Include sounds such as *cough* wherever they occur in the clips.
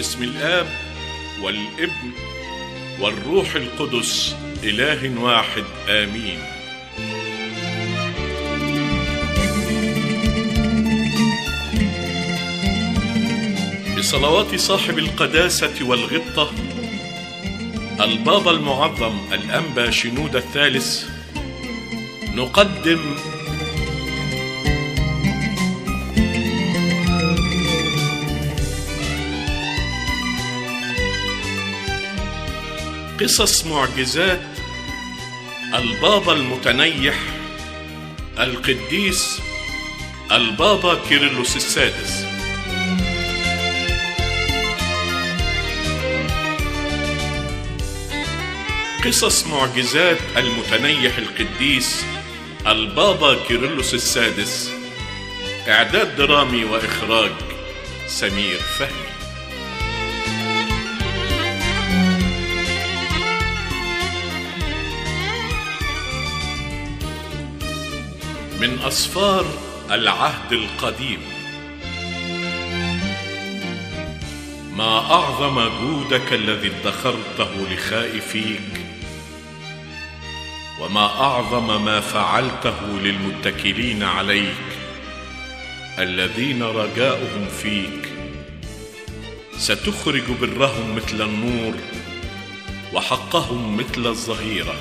باسم الآب والابن والروح القدس إله واحد آمين. بصلوات صاحب القداسة والغبطة البابا المعظم الأنبا شنود الثالث نقدم قصص معجزات البابا المتنيح القديس البابا كيرلس السادس. قصص معجزات المتنيح القديس البابا كيرلس السادس. إعداد درامي وإخراج سمير فهمي. من أسفار العهد القديم. ما أعظم جودك الذي ادخرته لخائفيك وما أعظم ما فعلته للمتكلين عليك الذين رجاؤهم فيك. ستخرج برهم مثل النور وحقهم مثل الظهيرة.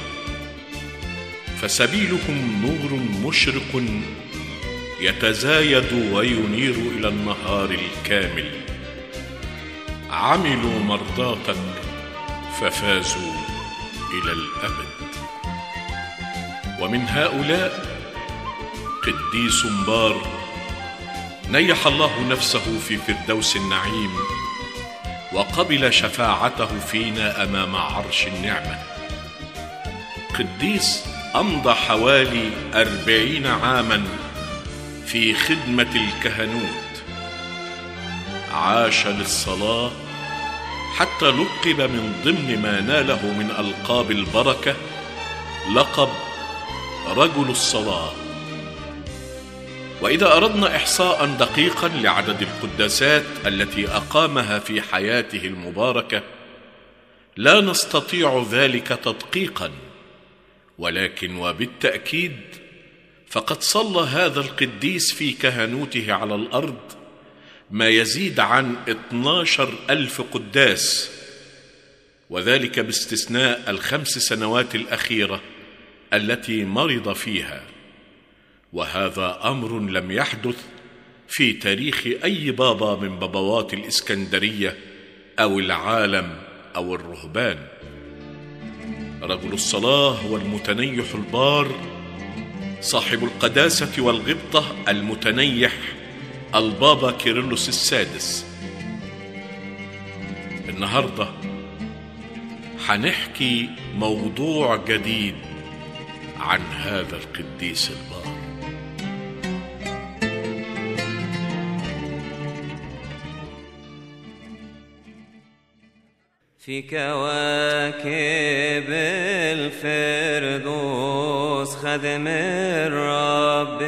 فسبيلهم نور مشرق يتزايد وينير إلى النهار الكامل. عملوا مرضاتك ففازوا إلى الأبد. ومن هؤلاء قديس بار نيح الله نفسه في فردوس النعيم وقبل شفاعته فينا أمام عرش النعمة. قديس أمضى حوالي أربعين عاما في خدمة الكهنوت. عاش للصلاة حتى لقب من ضمن ما ناله من ألقاب البركة لقب رجل الصلاة. وإذا أردنا احصاء دقيقا لعدد القداسات التي أقامها في حياته المباركة لا نستطيع ذلك تدقيقا. ولكن وبالتأكيد فقد صلى هذا القديس في كهنوته على الأرض ما يزيد عن اثناشر ألف قداس وذلك باستثناء الخمس سنوات الأخيرة التي مرض فيها. وهذا أمر لم يحدث في تاريخ أي بابا من بابوات الإسكندرية أو العالم أو الرهبان. رجل الصلاة هو المتنيح البار صاحب القداسة والغبطة المتنيح البابا كيرلس السادس. النهارده هنحكي موضوع جديد عن هذا القديس البار في كواكب الفردوس خدم الرب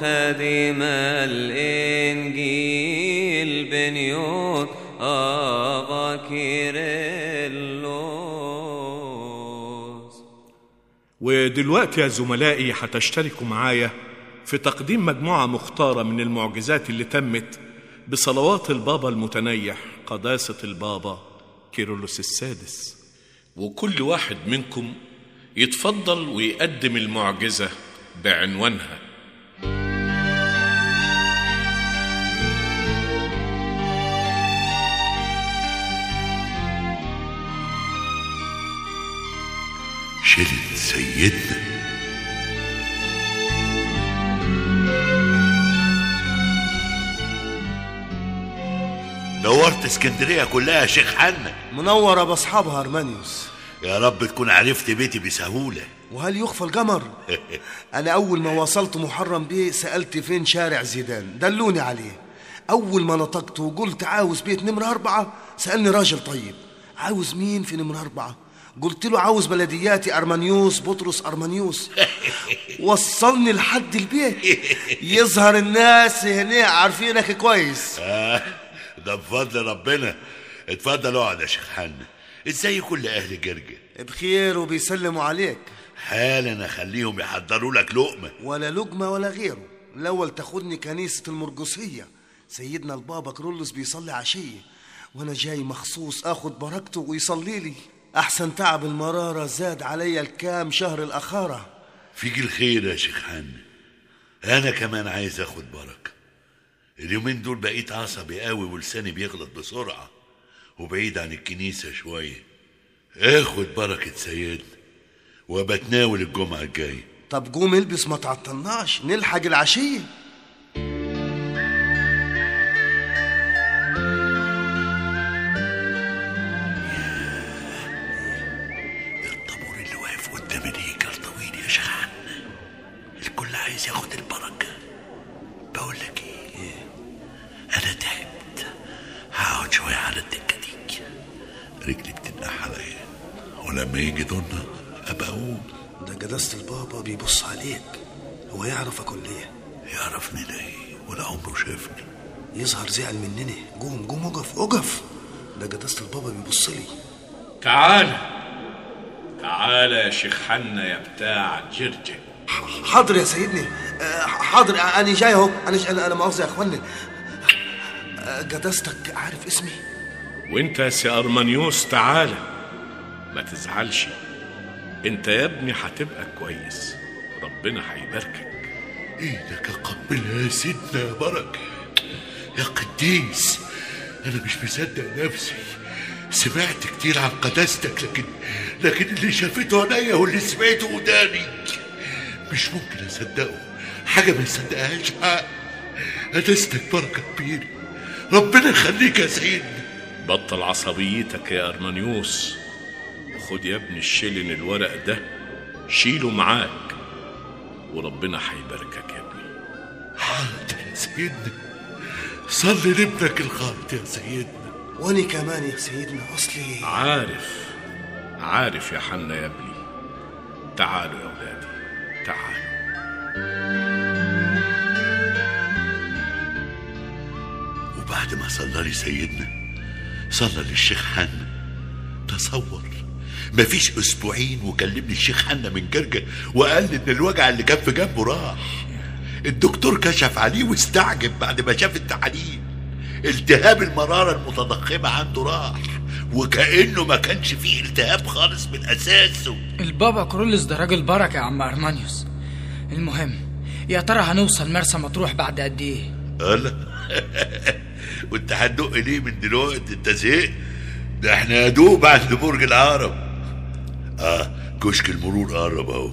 خادم الإنجيل بنيوت أبا كيرلس ودلوقتي يا زملائي هتشتركوا معايا في تقديم مجموعة مختارة من المعجزات اللي تمت بصلوات البابا المتنيح قداسة البابا كيرلس السادس. وكل واحد منكم يتفضل ويقدم المعجزة بعنوانها. سيدنا نورت اسكندرية كلها يا شيخ حنا منورة بأصحابها أرمانيوس يا رب تكون عرفت بيتي بسهولة. وهل يخفى القمر؟ *laughs* أنا أول ما وصلت محرم بيه سألت فين شارع زيدان. دلوني عليه. أول ما نطقت وقلت عاوز بيت نمرة أربعة سألني راجل طيب. عاوز مين في نمرة أربعة؟ قلت له عاوز بلدياتي أرمانيوس بطرس أرمانيوس *laughs* وصلني لحد البيت. يظهر الناس هنا عارفينك كويس. آه ده بفضل ربنا. اتفضل اقعد يا شيخ حنا إزاي كل أهل جرجة؟ بخير وبيسلموا عليك. حالا أخليهم يحضروا لك لقمة. ولا لقمة ولا غيره. الأول تاخدني كنيسة المرقسية سيدنا البابا كرولوس بيصلي عشية. وأنا جاي مخصوص آخد بركته ويصلي لي. أحسن تعب المرارة زاد عليا الكام شهر الأخارة. فيك الخير يا شيخ حنا أنا كمان عايز آخد بركه اليومين دول بقيت عصبي قوي ولساني بيغلط بسرعة وبعيد عن الكنيسة شوية. آخد بركة سيدنا وبتناول الجمعة الجاية. طب قوم البس ما تعطلناش نلحق العشية. شوية على الدكة دي رجلي بتنقح عليا ولما يجي دورنا ابقى اقوم ده قداسة البابا بيبص عليك. هو يعرفك ولا إيه يعرفني ليه؟ ولا عمره شافني. يظهر زعل مننا قوم قوم أقف أقف. ده قداسة البابا بيبص لي. تعال. تعال يا شيخ حنا يا بتاع جرجة حاضر يا سيدني. آه، حاضر. أنا جاي أهو. أنا أنا مؤاخذة يا إخواني. قداستك عارف اسمي. وانت يا سي أرمانيوس تعال. ما تزعلش. انت يا ابني هتبقى كويس. ربنا هيباركك. إيدك اقبلها يا سيدنا يا بركه يا قديس أنا مش مصدق نفسي. سمعت كتير عن قداستك لكن لكن اللي شافته عينيا واللي سمعته وداني مش ممكن أصدقه. حاجة ما يصدقهاش عقل قداستك بركه كبيرة. ربنا يخليك يا سيدنا بطل عصبيتك يا ارمانيوس وخد يا ابني الشيلن الورق ده شيله معاك وربنا هيباركك يا ابني. حاضر يا سيدنا صلي لابنك الخالد يا سيدنا وأنا كمان يا سيدنا أصلي. عارف عارف يا حنا يا ابني. تعالوا يا أولادي تعالوا. وبعد ما صلى لي سيدنا. صلى للشيخ حنا. تصور. مفيش أسبوعين وكلمني الشيخ حنا من جرجة وقال لي إن الوجع اللي كان في جنبه راح. الدكتور كشف عليه واستعجب بعد ما شاف التحاليل. التهاب المرارة المتضخمة عنده راح. وكأنه ما كانش فيه التهاب خالص من أساسه. البابا كرولس ده راجل بركة يا عم أرمانيوس. المهم يا ترى هنوصل مرسى مطروح بعد قد إيه؟ قال *laughs* وانت هتدق ليه من دلوقتي انت زهقت. ده إحنا يا دوب عند برج العرب. آه كشك المرور قرب اهو.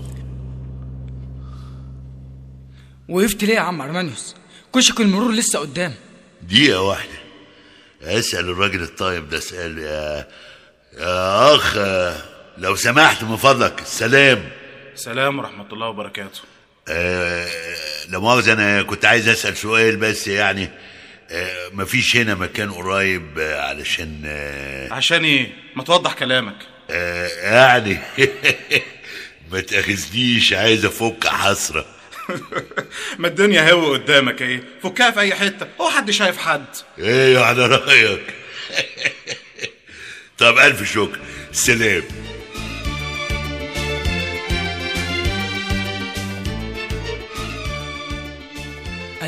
وقفت ليه يا عم أرمانيوس كشك المرور لسه قدام. دقيقة واحدة. اسأل الراجل الطيب ده اسأل يا يا أخ لو سمحت من فضلك. السلام سلام ورحمة الله وبركاته. آه لا مؤاخذة أنا كنت عايز أسأل سؤال بس يعني. آه مفيش هنا مكان قريب آه علشان آه عشان إيه ما توضح كلامك. يعني *laughs* ما تأخذنيش عايز أفك حسرة. *laughs* ما الدنيا هو قدامك إيه؟ فكها في أي حتة. هو حد شايف حد. إيه على رأيك. *laughs* طب ألف شكر. سلام.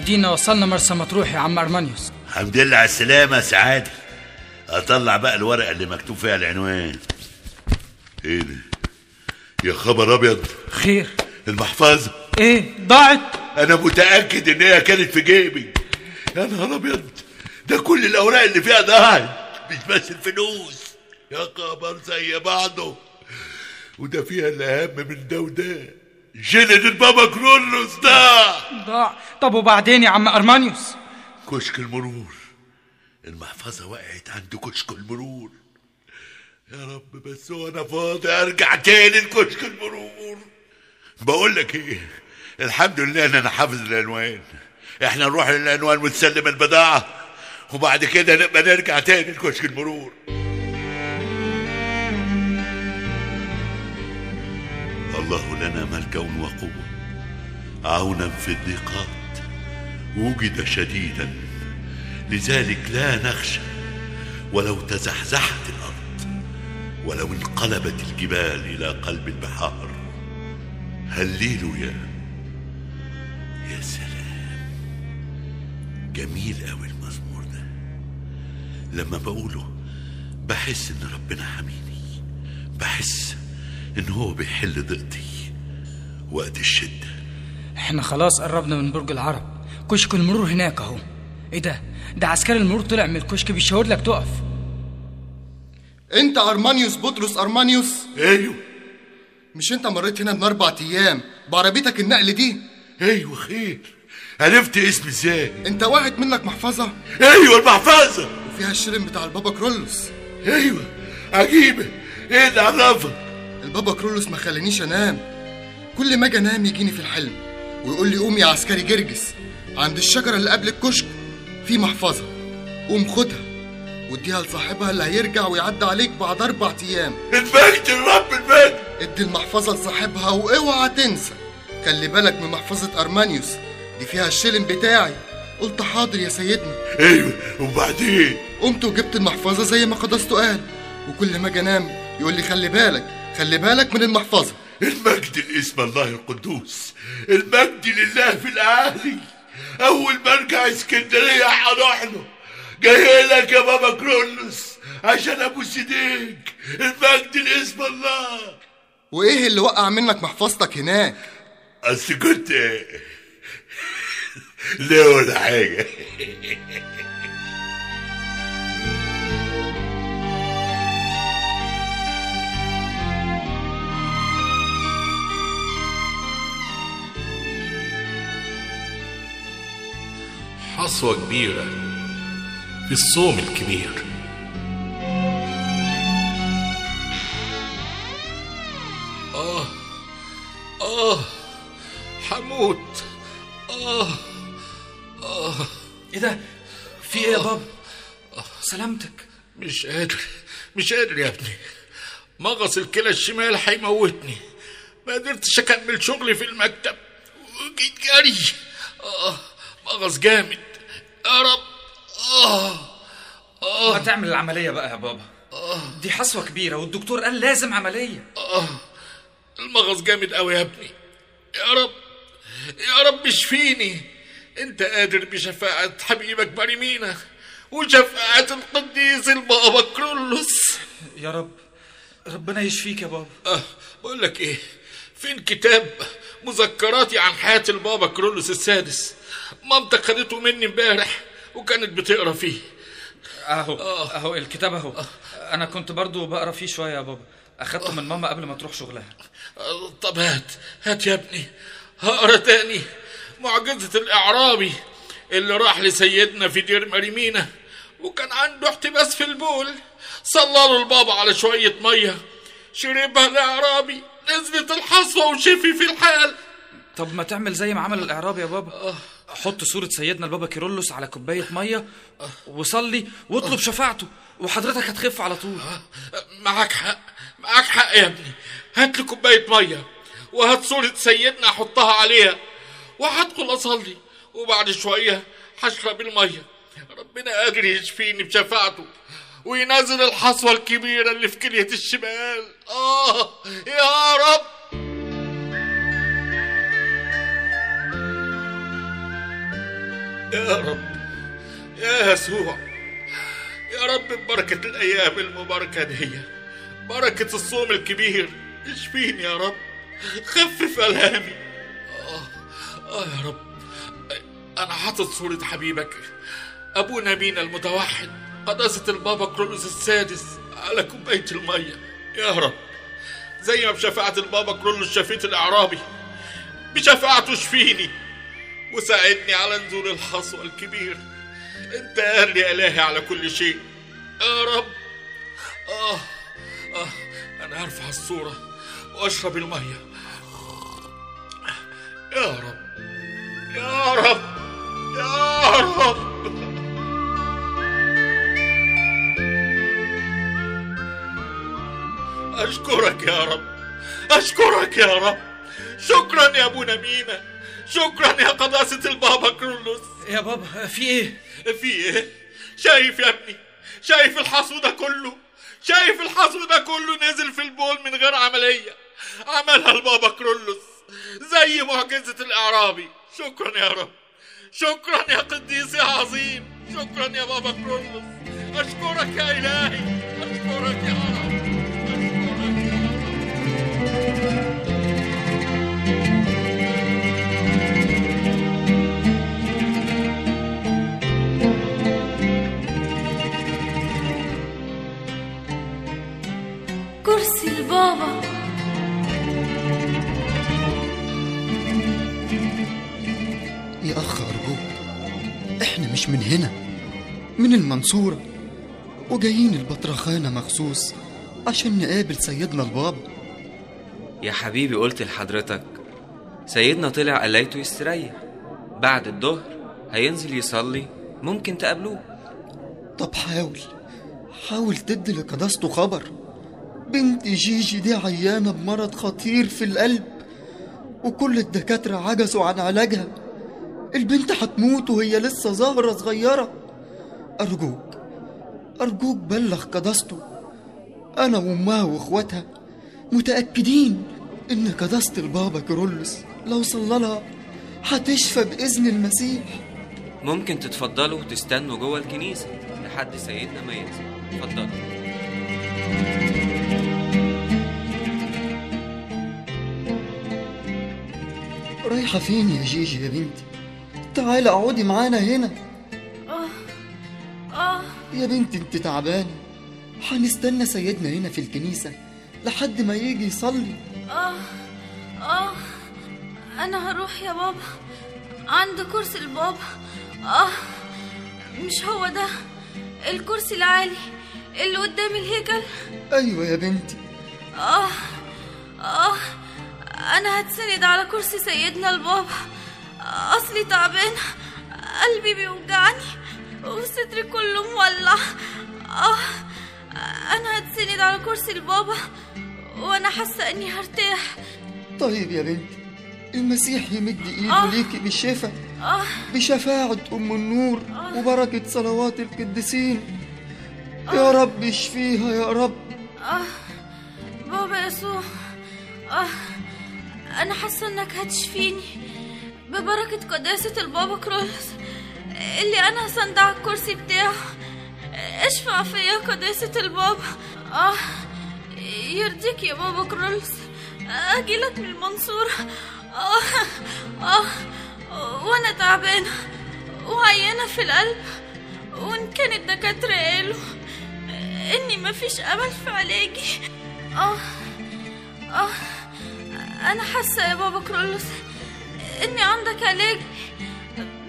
ادينا وصلنا مرسى مطروح يا عم أرمانيوس الحمد لله على السلامة يا سعادة. أطلع بقى الورقة اللي مكتوب فيها العنوان. إيه ده؟ يا خبر أبيض. خير. المحفظة. إيه؟ ضاعت؟ أنا متأكد إن هي كانت في جيبي. يا نهار أبيض. ده كل الأوراق اللي فيها ضاعت. مش بس الفلوس. يا خبر زي بعضه. وده فيها الأهم من ده وده. جلد البابا كرولوس ضاع ضاع طب وبعدين يا عم أرمانيوس؟ كشك المرور. المحفظة وقعت عند كشك المرور. يا رب بس هو أنا فاضي أرجع تاني لكشك المرور. بقول لك إيه؟ الحمد لله إن أنا حافظ العنوان. إحنا نروح للعنوان ونسلم البضاعة وبعد كده نبقى نرجع تاني لكشك المرور. الله لنا ملجأ وقوة. عونا في الضيقات وجد شديدا. لذلك لا نخشى. ولو تزحزحت الأرض. ولو انقلبت الجبال إلى قلب البحار. هللويا يا سلام. جميل قوي المزمور ده. لما بقوله بحس إن ربنا حميني. بحس إن هو بيحل ضيقتي وقت الشدة. إحنا خلاص قربنا من برج العرب. كشك المرور هناك أهو. إيه ده؟ ده عسكري المرور طلع من الكشك بيشاور لك تقف. أنت أرمانيوس بطرس أرمانيوس؟ أيوه. مش أنت مريت هنا من أربع أيام بعربيتك النقل دي؟ أيوه خير. عرفت اسمي إزاي؟ أنت واحد منك محفظة؟ أيوه المحفظة. وفيها الشلم بتاع البابا كرولوس. أيوه. عجيبه إيه اللي عرفك؟ البابا كرولوس ما خلانيش انام. كل ما أجي انام يجيني في الحلم ويقول لي قوم يا عسكري جرجس عند الشجرة اللي قبل الكشك في محفظة. قوم خدها واديها لصاحبها اللي هيرجع ويعدي عليك بعد أربع أيام. المجد الرب المجد ادي المحفظة لصاحبها واوعى تنسى. خلي بالك من محفظة أرمانيوس دي فيها الشلم بتاعي. قلت حاضر يا سيدنا. أيوه وبعدين؟ قمت وجبت المحفظة زي ما قدسته قال. وكل ما أجي انام يقول لي خلي بالك خلي بالك من المحفظة. المجد لاسم الله القدوس. المجد لله في الاعالي أول ما ارجع إسكندرية هروح له جاي لك يا بابا كرولوس عشان ابوس ايديك المجد لاسم الله. وإيه اللي وقع منك محفظتك هناك؟ أصل كنت *laughs* لا ولا حاجة. حصوة كبيرة في الصوم الكبير. آه آه حموت. آه إيه ده؟ في إيه يا بابا؟ سلامتك. مش قادر مش قادر يا ابني. مغص الكلى الشمال هيموتني. ما قدرتش أكمل شغلي في المكتب. وجيت جري. آه مغص جامد. يا رب. آه. ما تعمل العملية بقى يا بابا. دي حصوة كبيرة والدكتور قال لازم عملية. المغص جامد قوي يا ابني. يا رب. يا رب اشفيني. انت قادر بشفاعة حبيبك مريمينا وشفاعة القديس البابا كرولوس. يا رب ربنا يشفيك يا بابا. أه. بقول لك إيه؟ فين كتاب مذكراتي عن حياة البابا كرولوس السادس؟ مامتك خدته مني امبارح وكانت بتقرا فيه. اهو اهو الكتاب اهو. أنا كنت برضو بقرا فيه شوية يا بابا. اخدته من ماما قبل ما تروح شغلها. أه، طب هات هات يا ابني. هقرا تاني. معجزة الإعرابي اللي راح لسيدنا في دير مريمينا. وكان عنده احتباس في البول. صلى له البابا على شوية مية. شربها الإعرابي. نزلت الحصوة وشفي في الحال. طب ما تعمل زي ما عمل الاعراب يا بابا. حط صورة سيدنا البابا كيرلس على كوباية مية وصلي واطلب شفاعته وحضرتك هتخف على طول. معاك حق معاك حق يا ابني. هات لي كوباية مية وهات صورة سيدنا أحطها عليها وهدخل أصلي. وبعد شوية هشرب المية. ربنا قادر يشفيني بشفاعته وينزل الحصوة الكبيرة اللي في كلية الشمال. آه يا رب. يا رب يا يسوع يا رب ببركة الأيام المباركة دي بركة الصوم الكبير. اشفيني يا رب خفف ألامي آه, آه يا رب أنا حاطط صورة حبيبك أبونا بينا المتوحد قداسة البابا كرولوس السادس على كوباية المية. يا رب زي ما بشفاعة البابا كرولوس شفيت الأعرابي بشفاعته اشفيني. وساعدني على نزول الحصوة الكبير. انت قال يا إلهي على كل شيء. يا رب. آه آه أنا هرفع الصورة وأشرب المية. يا رب. يا رب. يا رب. أشكرك يا رب. أشكرك يا رب. شكرا يا أبونا مينا شكرا يا قداسة البابا كرولوس. يا بابا في إيه؟ في إيه؟ شايف يا ابني شايف الحصو ده كله شايف الحصو ده كله نزل في البول من غير عملية. عملها البابا كرولوس زي معجزة الإعرابي. شكرا يا رب شكرا يا قديس يا عظيم. شكرا يا بابا كرولوس. أشكرك يا إلهي. مش من هنا من المنصورة وجايين البطرخانة مخصوص عشان نقابل سيدنا البابا يا حبيبي قلت لحضرتك سيدنا طلع قليته يستريح. بعد الظهر هينزل يصلي ممكن تقابلوه. طب حاول حاول تدي لقداسته خبر. بنت جيجي دي عيانة بمرض خطير في القلب وكل الدكاترة عجزوا عن علاجها. البنت هتموت وهي لسه زهرة صغيرة. أرجوك أرجوك بلغ قداسته. أنا وأمها وإخواتها متأكدين إن قداسة البابا كيرلس لو صلى لها هتشفى بإذن المسيح. ممكن تتفضلوا وتستنوا جوه الكنيسة لحد سيدنا ما ينزل. اتفضلوا. رايحة فين يا جيجي يا بنتي؟ تعالي اقعدي معانا هنا. آه يا بنتي انت تعبانة. هنستنى سيدنا هنا في الكنيسة لحد ما يجي يصلي. آه آه. أنا هروح يا بابا. عند كرسي البابا. آه مش هو ده. الكرسي العالي اللي قدام الهيكل. أيوة يا بنتي. آه آه. أنا هتسند على كرسي سيدنا البابا. أصلي تعبانة قلبي بيوجعني. وصدري كله مولع. آه أنا هتسند على كرسي البابا وأنا حاسة إني هرتاح. طيب يا بنتي المسيح يمد إيده آه. ليكي بالشفاء آه. بشفاعة أم النور وبركة صلوات القديسين. يا رب اشفيها يا رب. آه. بابا يسوع. آه. أنا حاسة إنك هتشفيني. ببركة قداسة البابا كرولس اللي أنا سند على الكرسي بتاعه. اشفع فيا قداسة البابا. آه يرضيك يا بابا كرولس أجيلك من المنصورة. آه آه وأنا تعبانة. وعيانة في القلب. وإن كان الدكاترة قالوا إني مفيش أمل في علاجي. آه آه أنا حاسة يا بابا كرولوس إني عندك علاج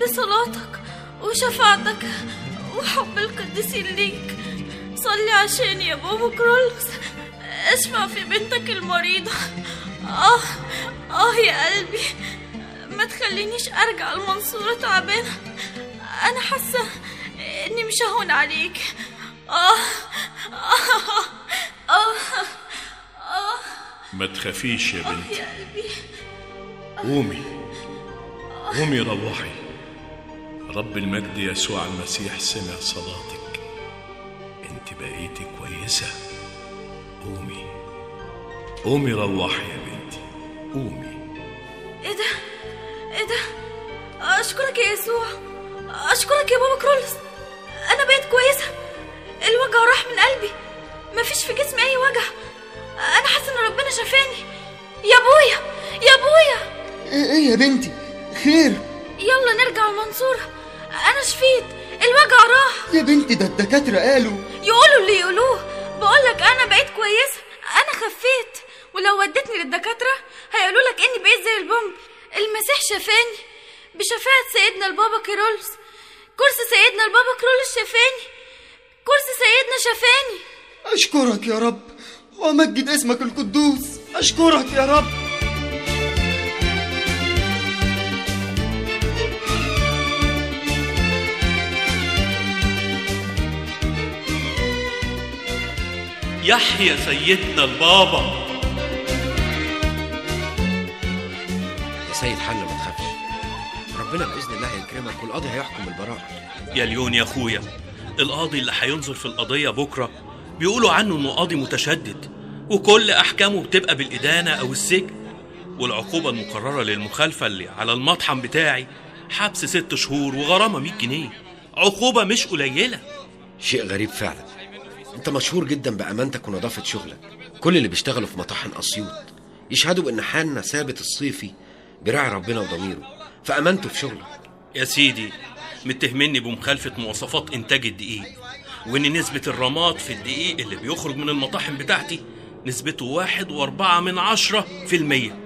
بصلاتك وشفاعتك وحب القديسين ليك. صلي عشاني يا بابا كرولوس. اشفع في بنتك المريضة. آه آه يا قلبي. ما تخلينيش أرجع المنصورة تعبانة. أنا حاسة إني مش هون عليك. آه آه آه آه. ما تخافيش يا بنتي يا قلبي. قومي. قومي روحي رب المجد يسوع المسيح سمع صلاتك. انت بقيتي كويسة. قومي. قومي روحي يا بنتي. قومي. إيه ده؟ إيه ده؟ أشكرك يا يسوع. أشكرك يا بابا كرولس أنا بقيت كويسة. بنتي ده الدكاترة قالوا. يقولوا اللي يقولوه. بقولك أنا بقيت كويسة. أنا خفيت. ولو ودتني للدكاترة هيقولوا لك إني بقيت زي البومب. المسيح شفاني بشفاعة سيدنا البابا كيرلس كرسي سيدنا البابا كيرلس شفاني. كرسي سيدنا شفاني. أشكرك يا رب. وأمجد اسمك القدوس. أشكرك يا رب. يحيى سيدنا البابا. يا سيد حنا ما تخافش. ربنا بإذن الله هيكرمك والقاضي هيحكم بالبراءة. يا ليون يا أخويا القاضي اللي هينظر في القضية بكرة بيقولوا عنه إنه قاضي متشدد وكل أحكامه بتبقى بالإدانة أو السجن. والعقوبة المقررة للمخالفة اللي على المطحن بتاعي حبس ست شهور وغرامة 100 جنيه. عقوبة مش قليلة. شيء غريب فعلا. انت مشهور جدا بأمانتك ونظافة شغلك. كل اللي بيشتغلوا في مطاحن أسيوط يشهدوا بأن حالنا ثابت الصيفي براعي ربنا وضميره فامانته في شغلك يا سيدي متهمني بمخالفة مواصفات إنتاج الدقيق وإن نسبة الرماد في الدقيق اللي بيخرج من المطاحن بتاعتي نسبته واحد وأربعة من عشرة في المية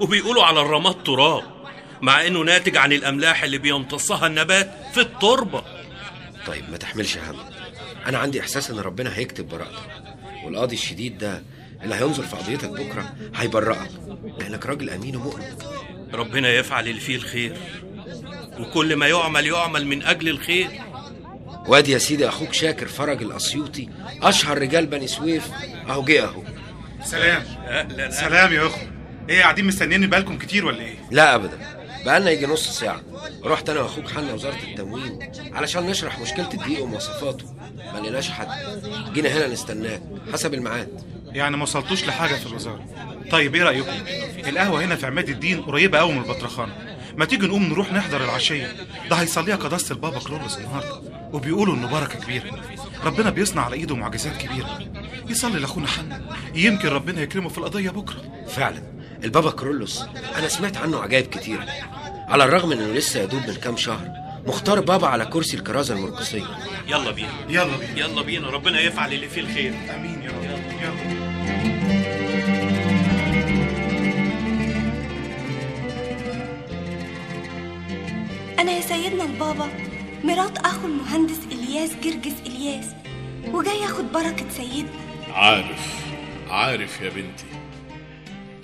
وبيقولوا على الرماد تراب مع إنه ناتج عن الأملاح اللي بيمتصها النبات في التربة. طيب ما تحملش هم. أنا عندي إحساس إن ربنا هيكتب براءتك والقاضي الشديد ده اللي هينظر في قضيتك بكرة هيبرئك لأنك راجل أمين ومؤمن. ربنا يفعل اللي فيه الخير وكل ما يعمل يعمل من أجل الخير. وادي يا سيدي أخوك شاكر فرج الأسيوطي أشهر رجال بني سويف أهو جه أهو. سلام. أهلا سلام يا أخو. إيه قاعدين مستنيني بالكم كتير ولا إيه؟ لا ابدا. بقالنا يجي نص ساعة. رحت أنا وأخوك حنا وزارة التموين علشان نشرح مشكلة الدقيق ومواصفاته. ما لقيناش حد. جينا هنا نستناك حسب الميعاد. يعني ما وصلتوش لحاجة في الوزارة. طيب إيه رأيكم؟ القهوة هنا في عماد الدين قريبة قوي من البطرخانه ما تيجي نقوم نروح نحضر العشية؟ ده هيصليها قداسة البابا كلولوس النهارده. وبيقولوا إنه بركة كبيرة. ربنا بيصنع على إيده معجزات كبيرة. يصلي لأخونا حنا. يمكن ربنا يكرمه في القضية بكرة. فعلا. البابا كرولوس أنا سمعت عنه عجائب كتيره على الرغم إنه لسه يدوب من كام شهر مختار بابا على كرسي الكرازة المرقسيه يلا بينا. يلا بينا. يلا بينا ربنا يفعل اللي فيه الخير. آمين يا رب. يلا. أنا يا سيدنا البابا مرات أخو المهندس إلياس جرجس إلياس وجاي أخد بركة سيدنا. عارف عارف يا بنتي.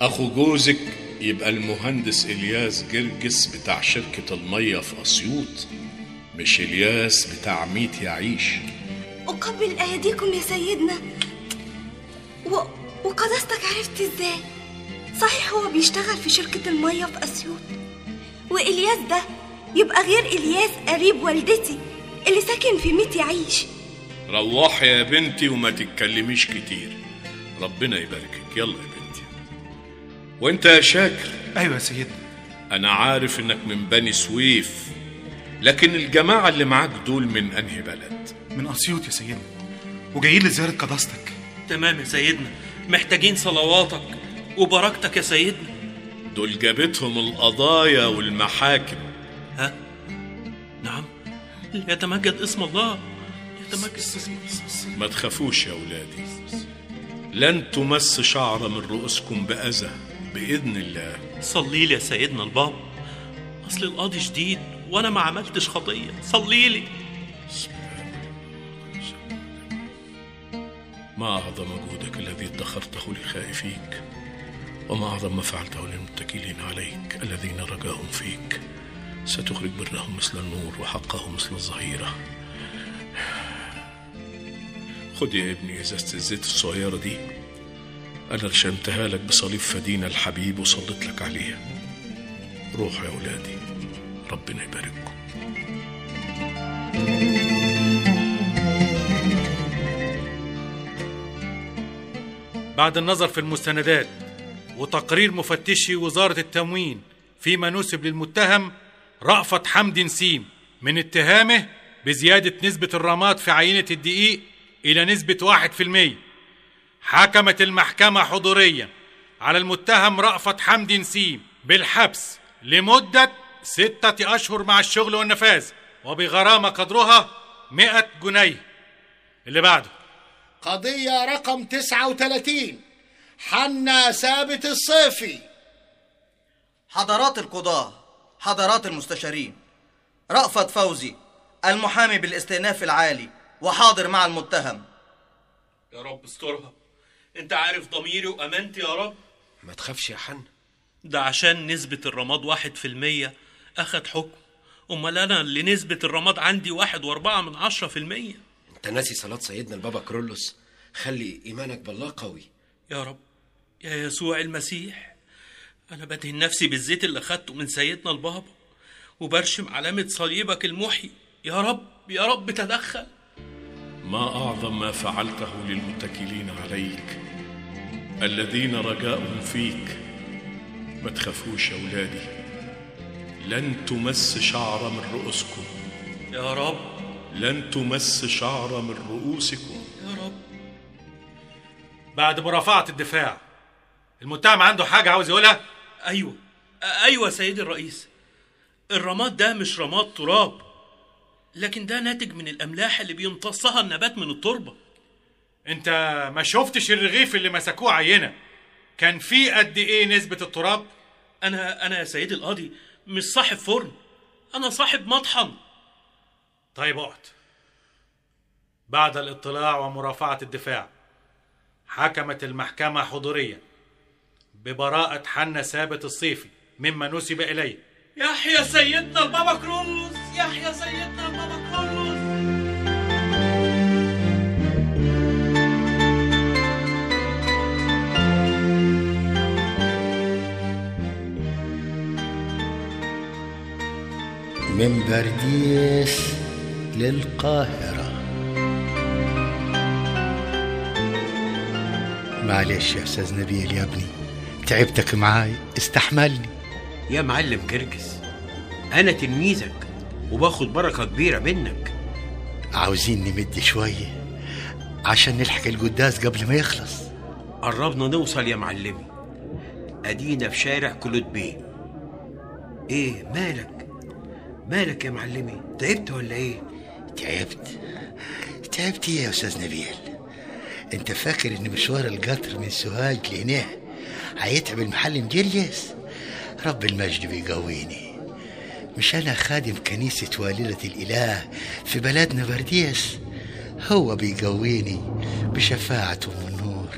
أخو جوزك يبقى المهندس إلياس جرجس بتاع شركة المية في أسيوط مش إلياس بتاع ميت يعيش. أقبل أيديكم يا سيدنا. و... وقداستك عرفت إزاي؟ صحيح هو بيشتغل في شركة المية في أسيوط. وإلياس ده يبقى غير إلياس قريب والدتي اللي ساكن في ميت يعيش. روحي يا بنتي وما تتكلميش كتير. ربنا يباركك. يلا يا بنتي. وانت يا شاكر. أيوه يا سيدنا أنا عارف إنك من بني سويف لكن الجماعة اللي معاك دول من أنهي بلد؟ من أسيوط يا سيدنا وجايين لزيارة قداستك. تمام يا سيدنا محتاجين صلواتك وبركتك يا سيدنا. دول جابتهم القضايا والمحاكم. ها؟ نعم. يتمجد اسم الله. يتمجد اسم الله. ما تخافوش يا أولادي. لن تمس شعرة من رؤوسكم بأذى. بإذن الله. صلي لي يا سيدنا البابا أصل القاضي شديد وأنا ما عملتش خطية. صلي لي. ما أعظم جهدك الذي ادخرته لخائفيك؟ وما أعظم ما فعلته للمتكلين عليك الذين رجاهم فيك؟ ستخرج برهم مثل النور وحقهم مثل الظهيرة. خد يا ابني إزازة الزيت الصغيرة دي. أنا رشمتها لك بصليب فدينا الحبيب وصليت لك عليها. روح يا أولادي ربنا يبارككم. بعد النظر في المستندات وتقرير مفتشي وزارة التموين فيما نسب للمتهم رأفت حمدي نسيم من اتهامه بزيادة نسبة الرماد في عينة الدقيق إلى نسبة واحد في المية. حكمت المحكمة حضوريا على المتهم رأفت حمدي نسيم بالحبس لمدة ستة أشهر مع الشغل والنفاذ وبغرامة قدرها مئة جنيه. اللي بعده. قضية رقم 39 حنا ثابت الصيفي. حضرات القضاة حضرات المستشارين رأفت فوزي المحامي بالاستئناف العالي وحاضر مع المتهم. يا رب استرها. انت عارف ضميري وأمانتي يا رب؟ ما تخافش يا حنا ده عشان نسبة الرماد واحد في المية أخد حكم. أمال أنا اللي نسبة الرماد عندي واحد وأربعة من عشرة في المية؟ أنت ناسي صلاة سيدنا البابا كرولوس. خلي إيمانك بالله قوي. يا رب. يا يسوع المسيح. أنا بدهن نفسي بالزيت اللي أخدته من سيدنا البابا وبرشم علامة صليبك المحيي يا رب يا رب تدخل. ما أعظم ما فعلته للمتكلين عليك الذين رجاؤهم فيك ما تخافوش يا ولادي لن تمس شعر من رؤوسكم. يا رب. لن تمس شعر من رؤوسكم. يا رب. بعد مرافعة الدفاع المتهم عنده حاجة عاوز يقولها؟ أيوة. أيوة سيدي الرئيس. الرماد ده مش رماد تراب لكن ده ناتج من الأملاح اللي بيمتصها النبات من التربة. انت ما شفتش الرغيف اللي مسكوه عينة. كان فيه قد إيه نسبة التراب؟ أنا أنا يا سيدي القاضي مش صاحب فرن. أنا صاحب مطحن. طيب اقعد. بعد الاطلاع ومرافعة الدفاع حكمت المحكمة حضوريا ببراءة حنا ثابت الصيفي مما نسب إليه. يحيى سيدنا البابا كرولوس يحيى سيدنا البابا من برديس للقاهرة. معلش يا أستاذ نبيل يا ابني تعبتك معاي استحملني. يا معلم كركس أنا تلميذك وباخد بركة كبيرة منك. عاوزين نمد شوية عشان نلحق القداس قبل ما يخلص. قربنا نوصل يا معلمي. أدينا في شارع كلود بيه. إيه مالك؟ مالك يا معلمي؟ تعبت ولا إيه؟ تعبت؟ تعبت إيه يا أستاذ نبيل؟ أنت فاكر إن مشوار القطر من سوهاج لهنا هيتعب المحل جليس رب المجد بيقويني. مش أنا خادم كنيسة والدة الإله في بلدنا برديس هو بيقويني بشفاعته من النور.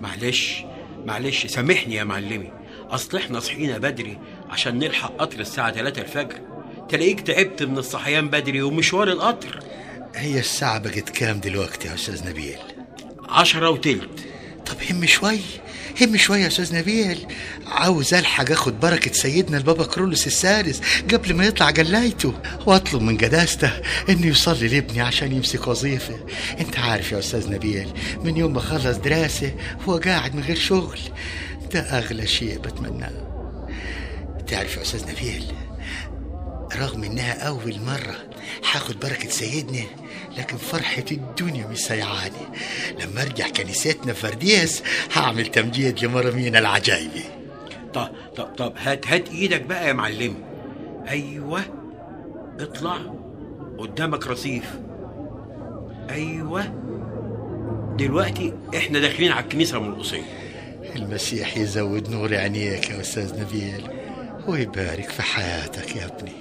معلش معلش سامحني يا معلمي. أصل إحنا صحينا بدري عشان نلحق قطر الساعة 3 الفجر. تلاقيك تعبت من الصحيان بدري ومشوار القطر. هي الساعة بقت كام دلوقتي يا أستاذ نبيل؟ عشرة وتلت. طب هم شوي هم شوية يا أستاذ نبيل. عاوز ألحق أخد بركة سيدنا البابا كرولوس السادس قبل ما يطلع جلايته. وأطلب من قداسته إنه يصلي لابني عشان يمسك وظيفة. أنت عارف يا أستاذ نبيل من يوم ما خلص دراسة هو قاعد من غير شغل. ده أغلى شيء بتمناه. تعرف يا أستاذ نبيل رغم إنها أول مرة. هاخد بركة سيدنا لكن فرحة الدنيا مش سيعاني. لما أرجع كنيستنا فرديس هعمل تمجيد لمرمينا العجايبي. طب طب طب هات هات إيدك بقى يا معلمي أيوه. اطلع. قدامك رصيف. أيوه. دلوقتي إحنا داخلين على الكنيسة من القصير المسيح يزود نور عينيك يا أستاذ نبيل ويبارك في حياتك يا ابني.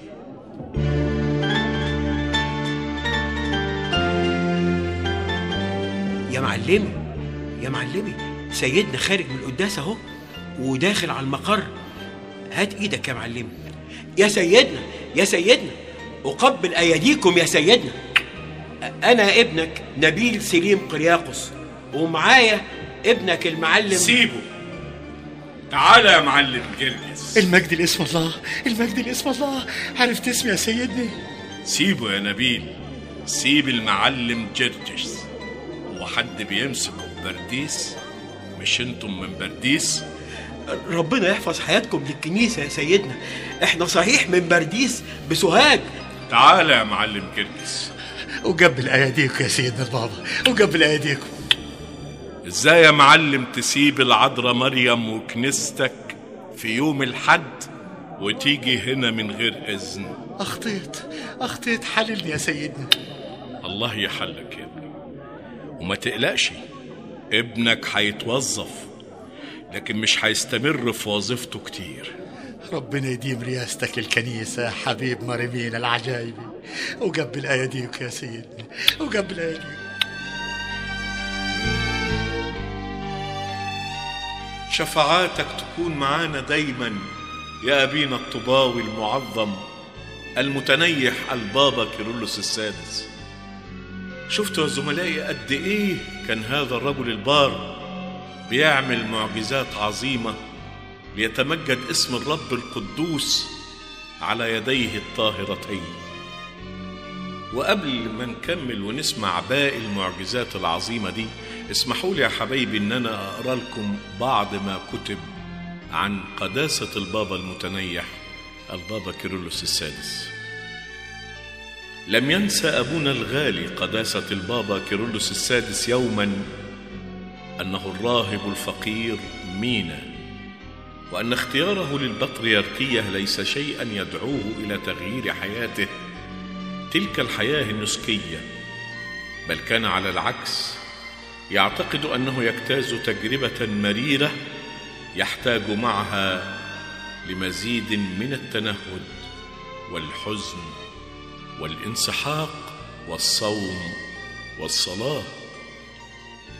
يا معلمي يا معلمي سيدنا خارج من القداس أهو وداخل على المقر. هات إيدك يا معلمي. يا سيدنا يا سيدنا أقبل أيديكم يا سيدنا. أنا ابنك نبيل سليم قرياقس ومعايا ابنك المعلم. سيبه. تعالى يا معلم جرجس المجد لاسم الله المجد لاسم الله. عرفت اسمي يا سيدني سيبه يا نبيل. سيب المعلم جرجس. هو حد بيمسكه برديس مش أنتم من برديس؟ ربنا يحفظ حياتكم للكنيسة يا سيدنا. إحنا صحيح من برديس بسوهاج. تعالى يا معلم جرجس. وقبل اياديكم يا سيدنا البابا وقبل اياديكم إزاي يا معلم تسيب العذراء مريم وكنيستك في يوم الحد وتيجي هنا من غير إذن؟ أخطيت أخطيت. حللني يا سيدنا. الله يحلك يا ابني. وما تقلقش ابنك هيتوظف لكن مش هيستمر في وظيفته كتير. ربنا يديم رياستك الكنيسة حبيب مريمين العجايبي وقبل اياديك يا سيدنا وقبل اياديك شفاعاتك تكون معانا دايما يا أبينا الطباوي المعظم المتنيح البابا كيرلس السادس. شفتوا يا زملائي قد إيه كان هذا الرجل البار بيعمل معجزات عظيمة ليتمجد اسم الرب القدوس على يديه الطاهرتين. وقبل ما نكمل ونسمع باقي المعجزات العظيمة دي اسمحوا لي يا حبايبي إن أنا اقرا لكم بعض ما كتب عن قداسة البابا المتنيح البابا كيرلس السادس. لم ينسى أبونا الغالي قداسة البابا كيرلس السادس يوما أنه الراهب الفقير مينا وأن اختياره للبطريركية ليس شيئا يدعوه إلى تغيير حياته تلك الحياة النسكية بل كان على العكس يعتقد أنه يجتاز تجربة مريرة يحتاج معها لمزيد من التنهد والحزن والانسحاق والصوم والصلاة.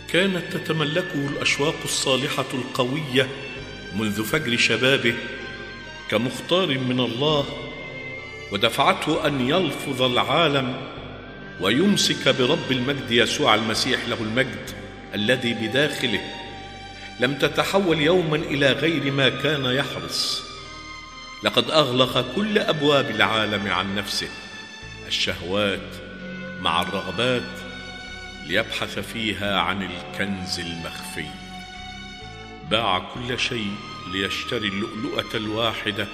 كانت تتملكه الأشواق الصالحة القوية منذ فجر شبابه كمختار من الله ودفعته أن يلفظ العالم ويمسك برب المجد يسوع المسيح له المجد الذي بداخله. لم تتحول يوما إلى غير ما كان يحرص. لقد أغلق كل أبواب العالم عن نفسه. الشهوات مع الرغبات ليبحث فيها عن الكنز المخفي. باع كل شيء ليشتري اللؤلؤة الواحدة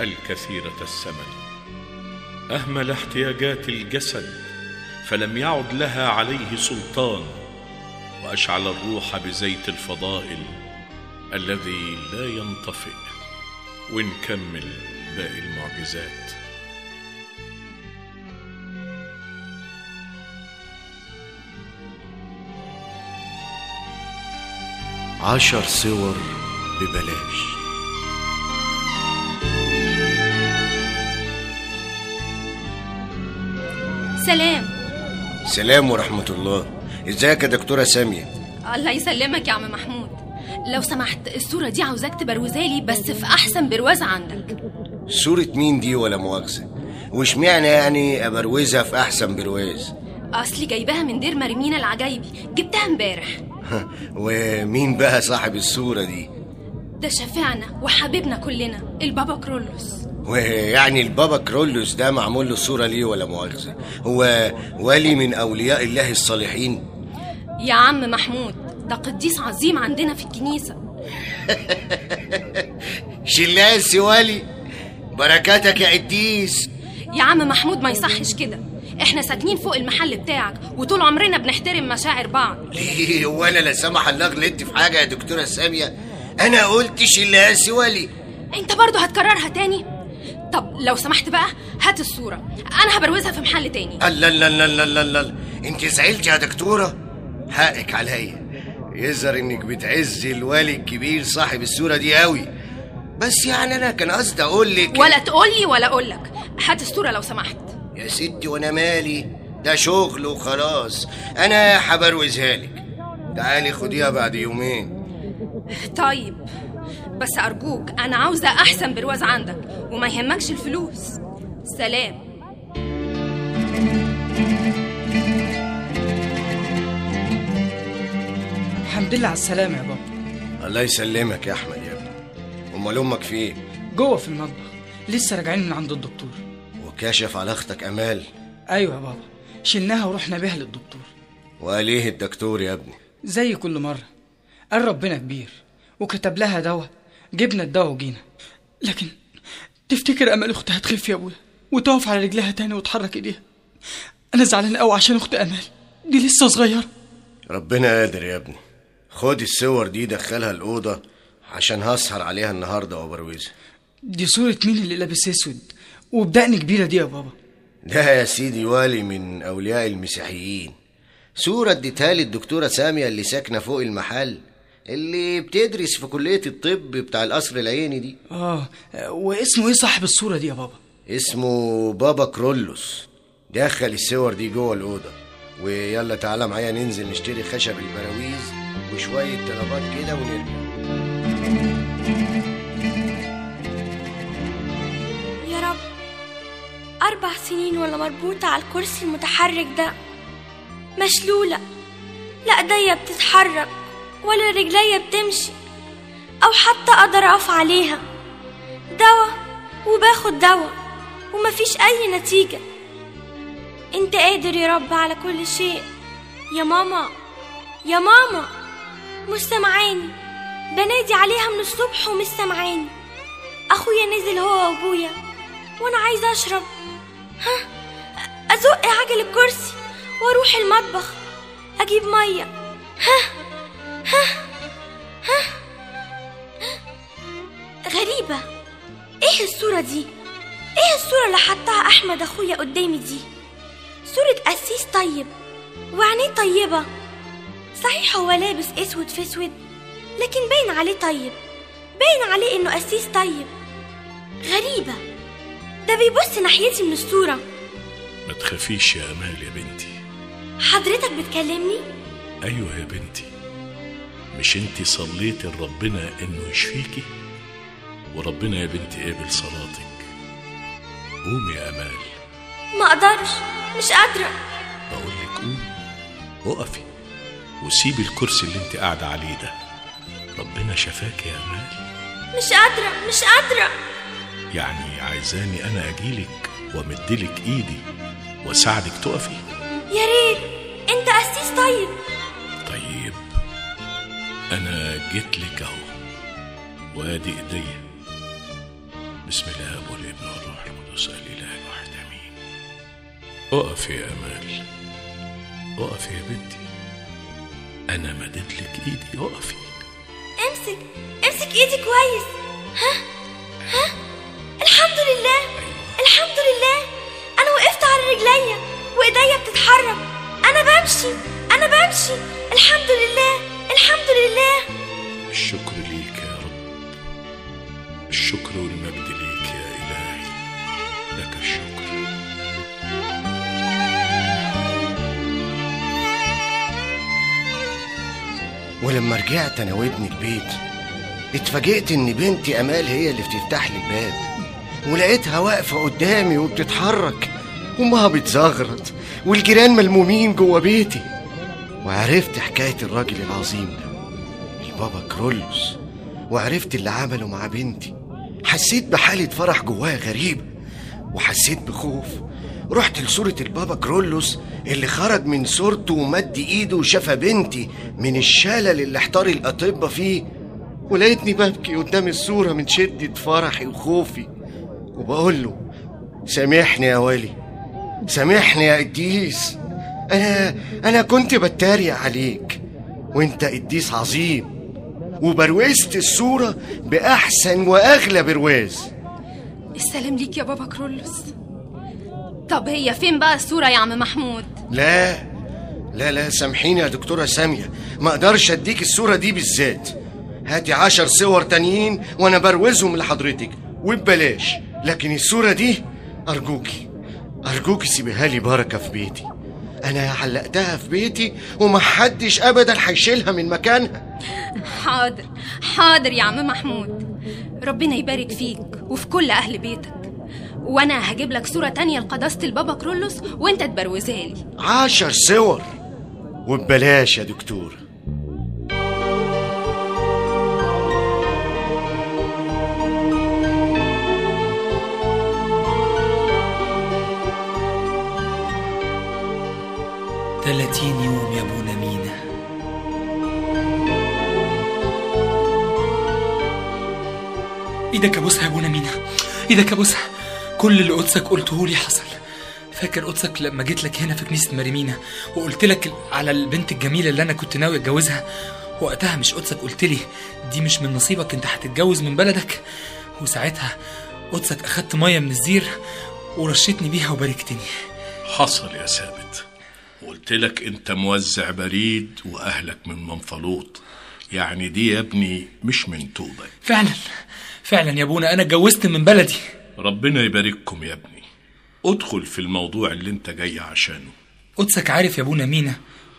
الكثيرة الثمن. أهمل احتياجات الجسد فلم يعد لها عليه سلطان وأشعل الروح بزيت الفضائل الذي لا ينطفئ ونكمل باقي المعجزات. عشر صور ببلاش. سلام. سلام ورحمة الله. إزيك يا دكتورة سامية؟ الله يسلمك يا عم محمود. لو سمحت الصورة دي عاوزاك تبروزالي بس في أحسن برواز عندك. صورة مين دي ولا مؤاخذة وش معنى يعني أبروزها في أحسن برواز أصلي جايباها من دير مرمينا العجايبي. جبتها امبارح. ومين بقى صاحب الصورة دي؟ ده شفيعنا وحبيبنا كلنا البابا كرولوس. ويعني البابا كرولوس ده معمول له صورة ليه ولا مؤاخذة؟ هو ولي من أولياء الله الصالحين؟ يا عم محمود ده قديس عظيم عندنا في الكنيسة. *laughs* شلاس ولي بركاتك يا قديس. يا عم محمود ما يصحش كده. إحنا ساكنين فوق المحل بتاعك وطول عمرنا بنحترم مشاعر بعض. ليه؟ وأنا لا سمح الله غلطت في حاجة يا دكتورة سامية؟ أنا قلت شلاس ولي أنت برضه هتكررها تاني؟ طب لو سمحت بقى هات الصورة. أنا هبروزها في محل تاني. الله الله الله الله الله الله انت زعلت يا دكتورة؟ حقك عليا. يظهر إنك بتعزي الوالي الكبير صاحب الصورة دي قوي بس يعني أنا كان قصدي أقول لك ولا تقولي ولا اقولك هات الصورة لو سمحت. يا ستي وأنا مالي. ده شغل وخلاص. أنا هبروزها لك. تعالي خديها بعد يومين. طيب. بس أرجوك أنا عاوزة أحسن برواز عندك وما يهمكش الفلوس. سلام. الحمد لله على السلامة يا بابا. الله يسلمك يا أحمد يا ابني. أمال أمك فين جوه في المطبخ لسه راجعين من عند الدكتور. وكاشف على أختك أمال؟ أيوة يا بابا شلناها ورحنا بيها للدكتور. وقال إيه الدكتور يا ابني؟ زي كل مرة قال ربنا كبير وكتب لها دواء جبنا الدواء وجينا. لكن تفتكر أمل أختها هتخف يا أبويا وتقف على رجلها تاني وتحرك إيديها؟ أنا زعلان قوي عشان أخت امال دي لسه صغيرة. ربنا قادر يا ابني. خد الصور دي دخلها الأوضة عشان هسهر عليها النهارده وبروزها دي صورة مين اللي لابس أسود؟ وبدقن كبيرة دي يا بابا. ده يا سيدي والي من أولياء المسيحيين. صورة اديتها لي الدكتورة سامية اللي ساكنة فوق المحل. اللي بتدرس في كلية الطب بتاع القصر العيني دي. آه واسمه إيه صاحب الصورة دي يا بابا؟ اسمه بابا كرولوس. دخل الصور دي جوه الأوضة. ويلا تعالى معايا ننزل نشتري خشب البراويز وشوية طلبات كده ونرجع. يا رب. أربع سنين وأنا مربوطة على الكرسي المتحرك ده. مشلولة. لا ايديا بتتحرك. ولا رجليا بتمشي أو حتى أقدر أقف عليها. دوا وباخد دوا ومفيش أي نتيجة. أنت قادر يا رب على كل شيء. يا ماما يا ماما مش سامعاني بنادي عليها من الصبح ومش سامعاني أخويا نزل هو وأبويا وأنا عايزة أشرب. ها أزق عجل الكرسي وأروح المطبخ أجيب مية. ها؟ ها؟ ها؟ غريبة. إيه الصورة دي؟ إيه الصورة اللي حطها أحمد أخويا قدامي دي؟ صورة قسيس طيب. وعينيه طيبة. صحيح هو لابس أسود في أسود لكن باين عليه طيب. باين عليه إنه قسيس طيب. غريبة. ده بيبص ناحيتي من الصورة. ما تخافيش يا أمال يا بنتي. حضرتك بتكلمني؟ أيوه يا بنتي. مش انتي صليتي لربنا انه يشفيكي؟ وربنا يا بنتي قابل صلاتك. قومي يا أمال. ما أقدرش مش قادرة. بقول لك قومي اقفي وسيبي الكرسي اللي انت قاعدة عليه ده. ربنا شفاك يا أمال. مش قادرة مش قادرة. يعني عايزاني أنا أجيلك وأمدلك إيدي وأساعدك تقفي؟ يا ريت. أنت قسيس طيب. طيب. أنا جيت لك أهو. وادي إيديا. بسم الله والابن والروح القدس الإله الواحد آمين. اقفي يا أمال. اقفي يا بنتي. أنا مدت لك إيدي اقفي امسك امسك إيدي كويس. ها؟ ها؟ الحمد لله. الحمد لله. أنا وقفت على رجليا وإيديا بتتحرك. أنا بمشي أنا بمشي. الحمد لله. الحمد لله. الشكر ليك يا رب. الشكر والمجد ليك يا إلهي. لك الشكر. ولما رجعت أنا وابني البيت اتفاجئت إن بنتي أمال هي اللي بتفتح لي الباب. ولقيتها واقفة قدامي وبتتحرك أمها بتزغرط والجيران ملمومين جوه بيتي. وعرفت حكاية الراجل العظيم ده البابا كرولوس. وعرفت اللي عمله مع بنتي. حسيت بحالة فرح جوايا غريبه وحسيت بخوف. رحت لصورة البابا كرولوس اللي خرج من صورته ومد إيده وشاف بنتي من الشلل اللي احتار الأطباء فيه. ولقيتني ببكي قدام الصورة من شدة فرحي وخوفي. وبقول له سامحني يا والي سامحني يا قديس أنا أنا كنت بتريق عليك. وأنت قديس عظيم. وبروزت الصورة بأحسن وأغلى برواز السلام ليك يا بابا كرولوس. طب هي فين بقى الصورة يا عم محمود؟ لا لا لا سامحيني يا دكتورة سامية. ما أقدرش أديك الصورة دي بالذات. هاتي عشر صور تانيين وأنا بروزهم لحضرتك. وببلاش. لكن الصورة دي أرجوكي. أرجوكي سيبيها لي بركة في بيتي. أنا علقتها في بيتي ومحدش ابدا هيشيلها من مكانها. حاضر حاضر يا عم محمود. ربنا يبارك فيك وفي كل أهل بيتك. وأنا هجيب لك صورة تانية لقداسة البابا كرولوس وأنت تبروزها لي. عشر صور. وببلاش يا دكتور. تلاتين يوم يا ابونا مينا إيدك ابوسها يا ابونا مينا إيدك ابوسها كل اللي قدسك قلته لي حصل. فاكر قدسك لما جيت لك هنا في كنيسة ماريمينا وقلت لك على البنت الجميلة اللي أنا كنت ناوي أتجوزها؟ وقتها مش قدسك قلت لي دي مش من نصيبك أنت هتتجوز من بلدك. وساعتها قدسك أخدت مية من الزير ورشتني بيها وباركتني. حصل يا ثابت قلت لك انت موزع بريد واهلك من منفلوط. يعني دي يا ابني مش من توبك فعلا فعلا يا ابونا أنا اتجوزت من بلدي. ربنا يبارككم يا ابني. ادخل في الموضوع اللي انت جاي عشانه. قدسك عارف يا ابونا مينا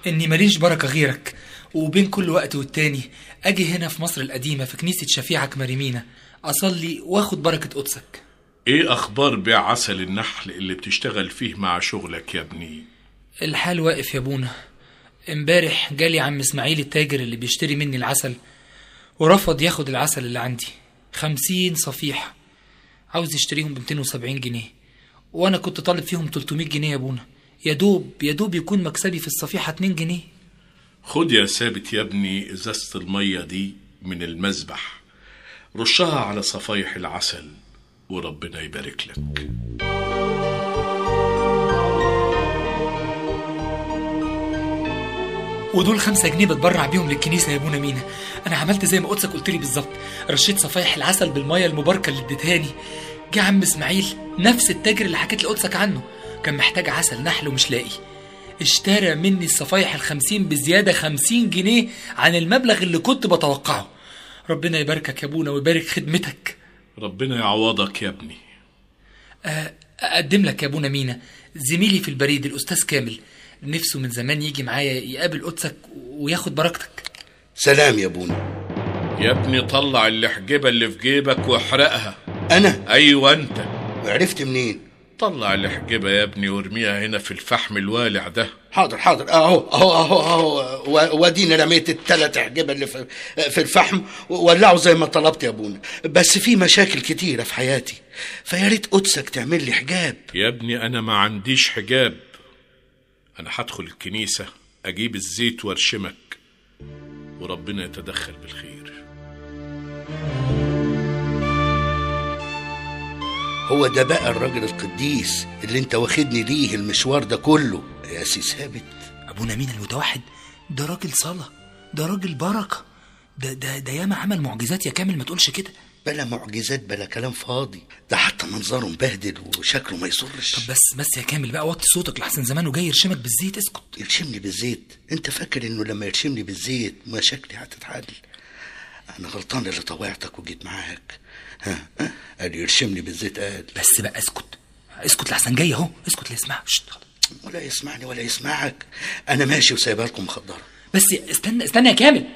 إني ماليش بركة غيرك. وبين كل وقت والتاني أجي هنا في مصر القديمة في كنيسة شفيعك مريمينا أصلي وآخد بركة قدسك. إيه أخبار بيع عسل النحل اللي بتشتغل فيه مع شغلك يا ابني؟ الحال واقف يا ابونا امبارح جالي عم إسماعيل التاجر اللي بيشتري مني العسل ورفض ياخد العسل اللي عندي. خمسين صفيحة عاوز يشتريهم ب 270 جنيه. وأنا كنت طالب فيهم 300 جنيه يا ابونا يا دوب يا دوب يكون مكسبي في الصفيحة 2 جنيه. خد يا ثابت يا ابني إزازة المية دي من المذبح. رشها على صفايح العسل وربنا يبارك لك. ودول خمسة جنيه بتبرع بيهم للكنيسة يا أبونا مينا. أنا عملت زي ما قدسك قلت لي بالظبط. رشيت صفايح العسل بالمية المباركة اللي اديتهاني. جه عم إسماعيل نفس التاجر اللي حكيت لقدسك عنه. كان محتاج عسل نحل ومش لاقي. اشترى مني الصفايح الخمسين بزيادة خمسين جنيه عن المبلغ اللي كنت بتوقعه. ربنا يباركك يا أبونا ويبارك خدمتك. ربنا يعوضك يا ابني. أه، أقدم لك يا أبونا مينا زميلي في البريد الأستاذ كامل. نفسه من زمان يجي معايا يقابل قدسك وياخد بركتك سلام يا ابونا يا ابني طلع الحجبة اللي في جيبك واحرقها. أنا؟ أيوه أنت. وعرفت منين؟ طلع الحجبة يا ابني وارميها هنا في الفحم الوالع ده. حاضر حاضر. أهو أهو أهو أهو. و- واديني رميت الثلاث احجبه اللي في في الفحم وولعوا زي ما طلبت يا ابونا بس في مشاكل كتيرة في حياتي. فيا ريت قدسك تعمل لي حجاب. يا ابني أنا ما عنديش حجاب. أنا هدخل الكنيسة أجيب الزيت وأرشمك وربنا يتدخل بالخير. هو ده بقى الراجل القديس اللي انت واخدني ليه المشوار ده كله؟ يا سي ثابت. أبونا مينا المتوحد ده راجل صلاة ده راجل بركة ده ده ده ياما عمل معجزات يا كامل ما تقولش كده. بلا معجزات بلا كلام فاضي. ده حتى منظره مبهدل وشكله ما يسرش. طب بس بس يا كامل بقى وطي صوتك لحسن زمانه جاي يرشمك بالزيت اسكت. يرشمني بالزيت؟ انت فاكر انه لما يرشمني بالزيت مشاكلي هتتحل أنا غلطان اللي طوعتك وجيت معاك. ها ها قال يرشمني بالزيت قال. بس بقى اسكت. اسكت لحسن جاي اهو. اسكت لا يسمع شت، خلاص. ولا يسمعني ولا يسمعك. أنا ماشي وسايبها لكم مخدرة. بس استنى استنى يا كامل.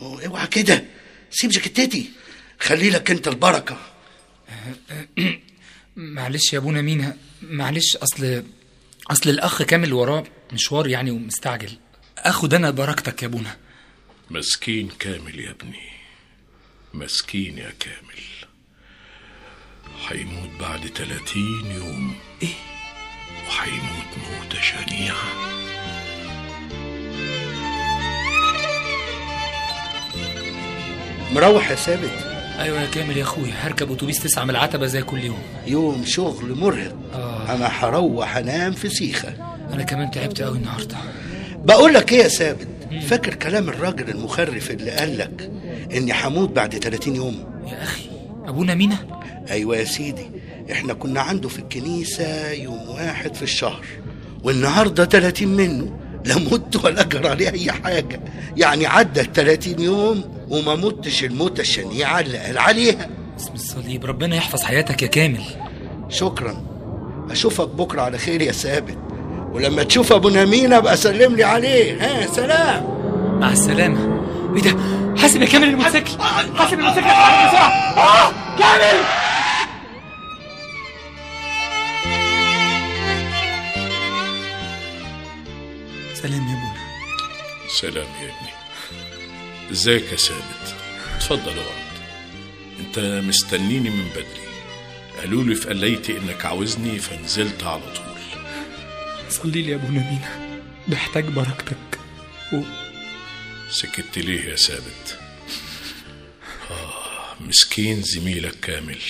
اوعى كده. سيب جاكيتتي خلي لك انت البركة. *clears throat* معلش يا ابونا مينا معلش اصل اصل الاخ كامل وراه مشوار يعني ومستعجل. اخد أنا بركتك يا ابونا. مسكين كامل يا ابني. مسكين يا كامل. هيموت بعد 30 يوم. إيه؟ وهيموت موتة شنيعة. مروح يا ثابت. أيوه يا كامل يا اخويا هركب أتوبيس تسعة من العتبة زي كل يوم. يوم شغل مرهق. آه. أنا هروح أنام في سيخة. أنا كمان تعبت قوي النهارده. بقول لك إيه يا ثابت؟ فاكر كلام الراجل المخرف اللي قال لك إني هموت بعد 30 يوم؟ يا أخي أبونا مينا؟ أيوه يا سيدي إحنا كنا عنده في الكنيسة يوم واحد في الشهر والنهاردة 30 منه لا مت ولا جرى عليه أي حاجة. يعني عدى ال 30 يوم وما متش الموتة الشنيعه اللي قال عليها اسم الصليب ربنا يحفظ حياتك يا كامل شكرا اشوفك بكره على خير يا ثابت ولما تشوف ابو نمينه ابقى سلم لي عليه ها سلام مع السلامه إيه ده حاسب يا كامل الموتوسيكل حاسب الموتوسيكل بسرعة آه، كامل سلام يا ابونا سلام يا ابني ازيك يا ثابت؟ اتفضل اقعد انت مستنيني من بدري. قالوا لي في قليتي انك عاوزني فنزلت على طول. صلي لي يا ابونا مينا محتاج بركتك. و... سكت ليه يا ثابت؟ آه مسكين زميلك كامل.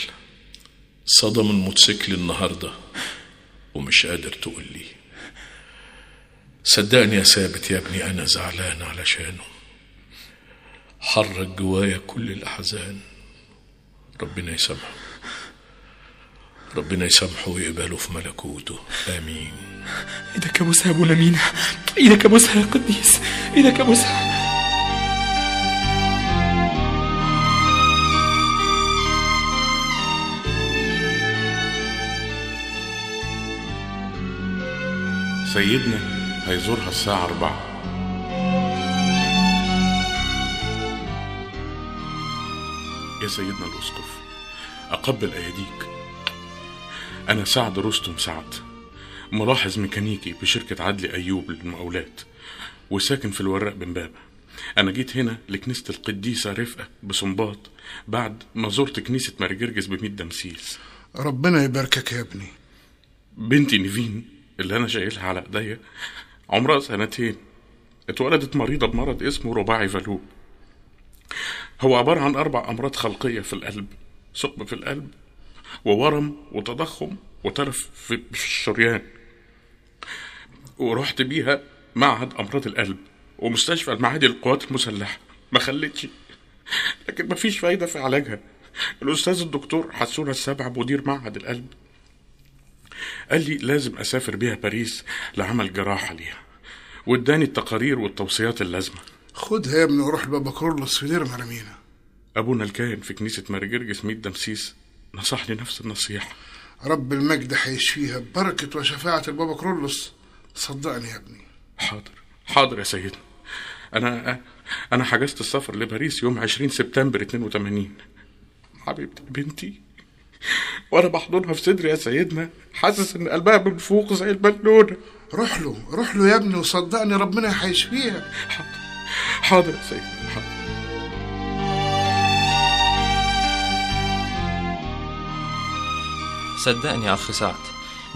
صدم الموتوسيكل النهاردة ومش قادر تقول لي. صدقني يا ثابت يا ابني أنا زعلان علشانه. حرك جوايا كل الأحزان. ربنا يسامحه. ربنا يسامحه ويقبله في ملكوته. آمين. إيدك يا مسهى أبونا مينا إيدك يا مسهى يا قديس. إيدك يا مسهى سيدنا هيزورها الساعة 4 يا سيدنا الأسقف أقبل أيديك. أنا سعد رستم سعد ملاحظ ميكانيكي بشركة عدلي أيوب للمقاولات وساكن في الوراق بن بابا أنا جيت هنا لكنيسة القديسة رفقة بسنباط بعد ما زرت كنيسة مارجرجس بميت دمسيس. ربنا يباركك يا ابني. بنتي نيفين اللي أنا شايلها على إيديا عمرها سنتين اتولدت مريضة بمرض اسمه رباعي فالوب هو عبارة عن أربع أمراض خلقية في القلب. ثقب في القلب وورم وتضخم وتلف في الشريان. ورحت بيها معهد أمراض القلب ومستشفى المعادي للقوات المسلحة. ما خلتش لكن ما فيش فايدة في علاجها. الأستاذ الدكتور حسونة السبع مدير معهد القلب قال لي لازم أسافر بيها باريس لعمل جراحة ليها واداني التقارير والتوصيات اللازمة. خدها يا ابني وروح لبابا كرولوس في دير مرمينا أبونا الكاهن في كنيسة مارجرجس ميت دمسيس نصحني نفس النصيحة. رب المجد هيشفيها ببركة وشفاعة البابا كرولوس صدقني يا ابني. حاضر حاضر يا سيدنا. أنا أنا حجزت السفر لباريس يوم 20 سبتمبر 82 حبيبتي بنتي وأنا بحضنها في صدري يا سيدنا حاسس إن قلبها من فوق زي البالونة روح له روح له يا ابني وصدقني ربنا هيشفيها حاضر. يا حاضر. صدقني يا أخ سعد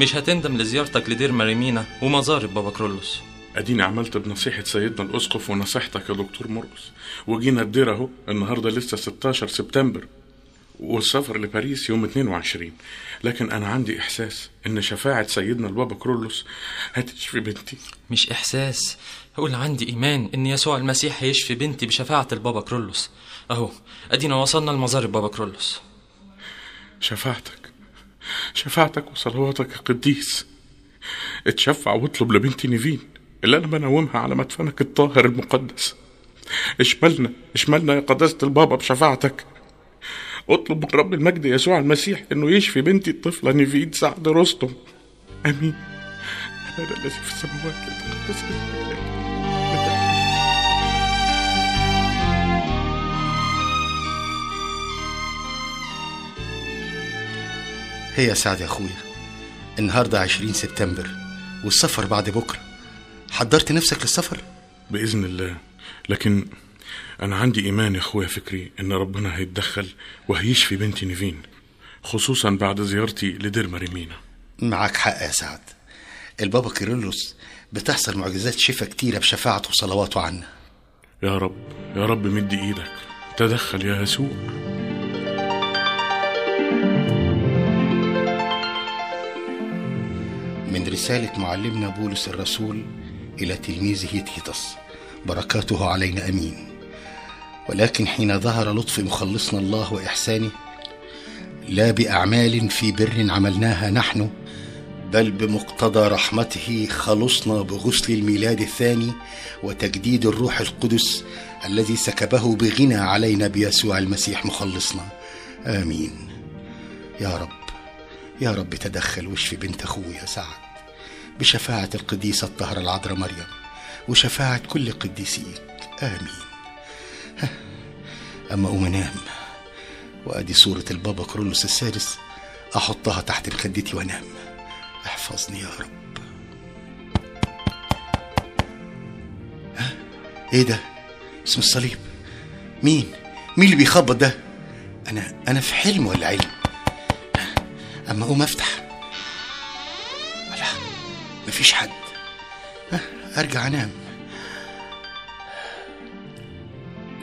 مش هتندم لزيارتك لدير مريمينا ومزار بابا كرولوس. أديني عملت بنصيحة سيدنا الأسقف ونصيحتك يا دكتور مرقس وجينا الدير أهو النهارده لسه 16 سبتمبر والسفر لباريس يوم 22 لكن أنا عندي إحساس إن شفاعة سيدنا البابا كرولوس هتشفي بنتي. مش إحساس هقول عندي إيمان إن يسوع المسيح هيشفي بنتي بشفاعة البابا كرولوس. أهو أدينا وصلنا لمزار البابا كرولوس. شفاعتك شفاعتك وصلواتك يا قديس اتشفع واطلب لبنتي نيفين اللي أنا بنومها على مدفنك الطاهر المقدس. اشملنا اشملنا يا قداسة البابا بشفاعتك. اطلب من رب المجد يسوع المسيح إنه يشفي بنتي الطفلة نيفين سعد رستم. آمين. أنا الذي في السماوات لتقدس اسمك هي يا سعد يا أخويا. النهارده 20 سبتمبر والسفر بعد بكرة. حضرت نفسك للسفر؟ بإذن الله. لكن أنا عندي إيمان يا أخويا فكري إن ربنا هيتدخل وهيشفي بنتي نيفين خصوصا بعد زيارتي لدير مريمينا معاك حق يا سعد. البابا كيرلس بتحصل معجزات شفا كتيرة بشفاعته وصلواته عنا. يا رب يا رب مد إيدك. تدخل يا يسوع. من رسالة معلمنا بولس الرسول إلى تلميذه تيتس. بركاته علينا أمين. ولكن حين ظهر لطف مخلصنا الله وإحسانه لا بأعمال في بر عملناها نحن بل بمقتضى رحمته خلصنا بغسل الميلاد الثاني وتجديد الروح القدس الذي سكبه بغنى علينا بيسوع المسيح مخلصنا. آمين. يا رب يا رب تدخل واشفي بنت أخويا سعد. بشفاعة القديسة الطاهرة العذراء مريم وشفاعة كل قديسيك آمين. أما أقوم أنام وأدي صورة البابا كرولوس السادس أحطها تحت مخدتي وأنام احفظني يا رب. ها إيه ده؟ اسم الصليب. مين؟ مين اللي بيخبط ده؟ أنا أنا في حلم ولا علم؟ أما أقوم أفتح. لا مفيش حد. ها، أرجع أنام.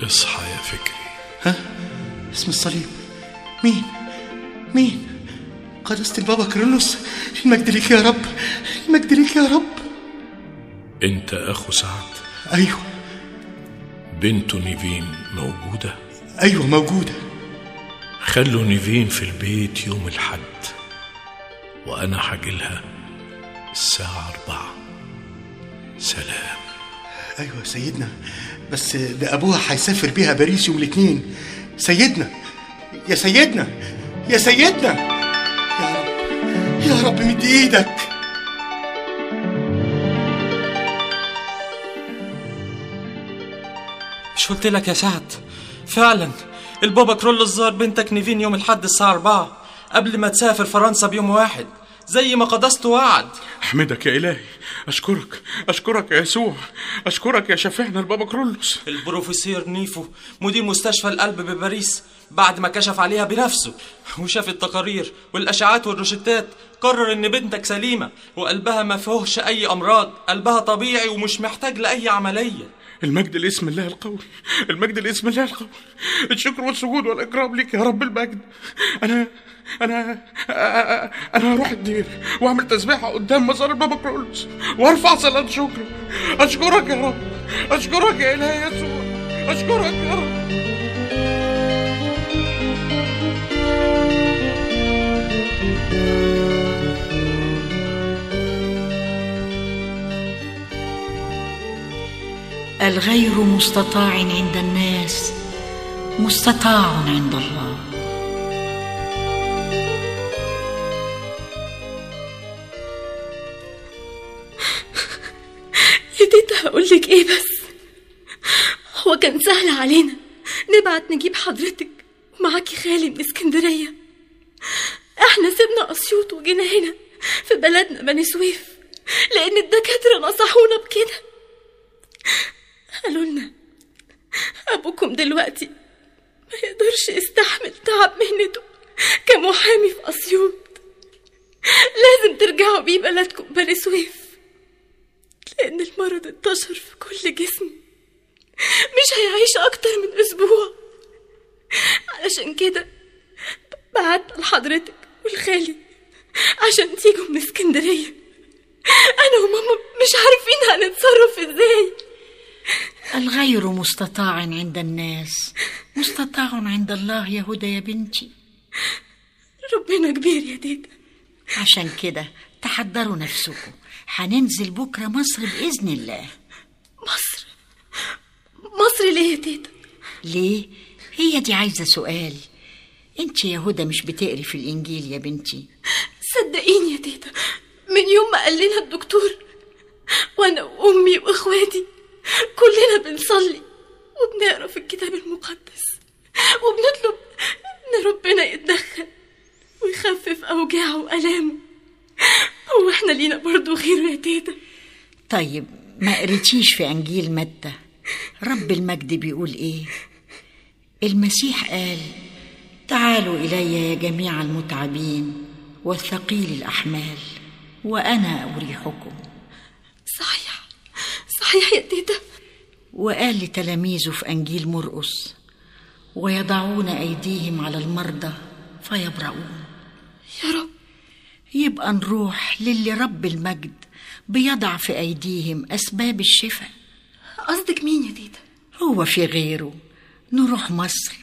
اصحى يا فكري. ها اسم الصليب. مين؟ مين؟ قداسة البابا كرولوس. المجد ليك يا رب. المجد ليك يا رب. أنت أخو سعد؟ أيوه. بنته نيفين موجودة؟ أيوه موجودة. خلوا نيفين في البيت يوم الحد وأنا حاجلها الساعة أربعة. سلام. أيوة سيدنا. بس ده أبوها هيسافر بيها باريس يوم الاثنين. سيدنا. يا سيدنا. يا سيدنا. يا رب. يا رب مد إيدك. مش قلت لك يا سعد فعلا. البابا كيرلس زار بنتك نيفين يوم الحد الساعة أربعة قبل ما تسافر فرنسا بيوم واحد زي ما قداسته وعد أحمدك يا إلهي. أشكرك. أشكرك يا يسوع. أشكرك يا شفيعنا البابا كيرلس. البروفيسور نيفو مدير مستشفى القلب بباريس بعد ما كشف عليها بنفسه وشاف التقارير والاشعاعات والروشتات قرر إن بنتك سليمة وقلبها ما فيهوش أي أمراض قلبها طبيعي ومش محتاج لأي عملية. المجد لاسم الله القوي. المجد لاسم الله القوي. الشكر والسجود والإكرام ليك يا رب المجد. أنا أنا أنا هروح الدير وأعمل تسبيحة قدام مزار البابا كرولوس وأرفع صلاة شكر أشكرك يا رب. أشكرك يا إلهي يسوع. أشكرك يا رب. الغير مستطاع عند الناس مستطاع عند الله. *laughs* يا تيتا هقول لك إيه بس؟ هو كان سهل علينا نبعت نجيب حضرتك ومعاكي خالي من اسكندرية. إحنا سيبنا أسيوط وجينا هنا في بلدنا بني سويف لأن الدكاترة نصحونا بكده. قالوا لنا أبوكم دلوقتي ما يقدرش يستحمل تعب مهنته كمحامي في أسيوط. لازم ترجعوا بيه بلدكم بني سويف. لأن المرض انتشر في كل جسمه مش هيعيش أكتر من أسبوع. علشان كده بعتنا لحضرتك والخالي عشان تيجوا من اسكندرية. أنا وماما مش عارفين هنتصرف إزاي. الغير مستطاع عند الناس. مستطاع عند الله يا هدى يا بنتي. ربنا كبير يا تيتا عشان كده تحضروا نفسكم. هننزل بكرة مصر بإذن الله. مصر؟ مصر ليه يا تيتا ليه؟ هي دي عايزة سؤال. انت يا هدى مش بتقري في الإنجيل يا بنتي؟ صدقيني يا تيتا من يوم ما قال لنا الدكتور وأنا وامي وإخواتي *laughs* كلنا بنصلي وبنقرأ في الكتاب المقدس وبنطلب إن ربنا يتدخل ويخفف أوجاعه وألامه. هو إحنا لينا برضو غيره يا تيتا. طيب ما قريتيش في إنجيل متى؟ رب المجد بيقول إيه؟ المسيح قال تعالوا إلي يا جميع المتعبين والثقيل الأحمال وأنا أريحكم. صحيح. صحيح يا تيتا وقال لتلاميذه في أنجيل مرقس ويضعون أيديهم على المرضى فيبرؤون. يا رب. يبقى نروح للي رب المجد بيضع في أيديهم أسباب الشفاء. قصدك مين يا تيتا؟ هو في غيره. نروح مصر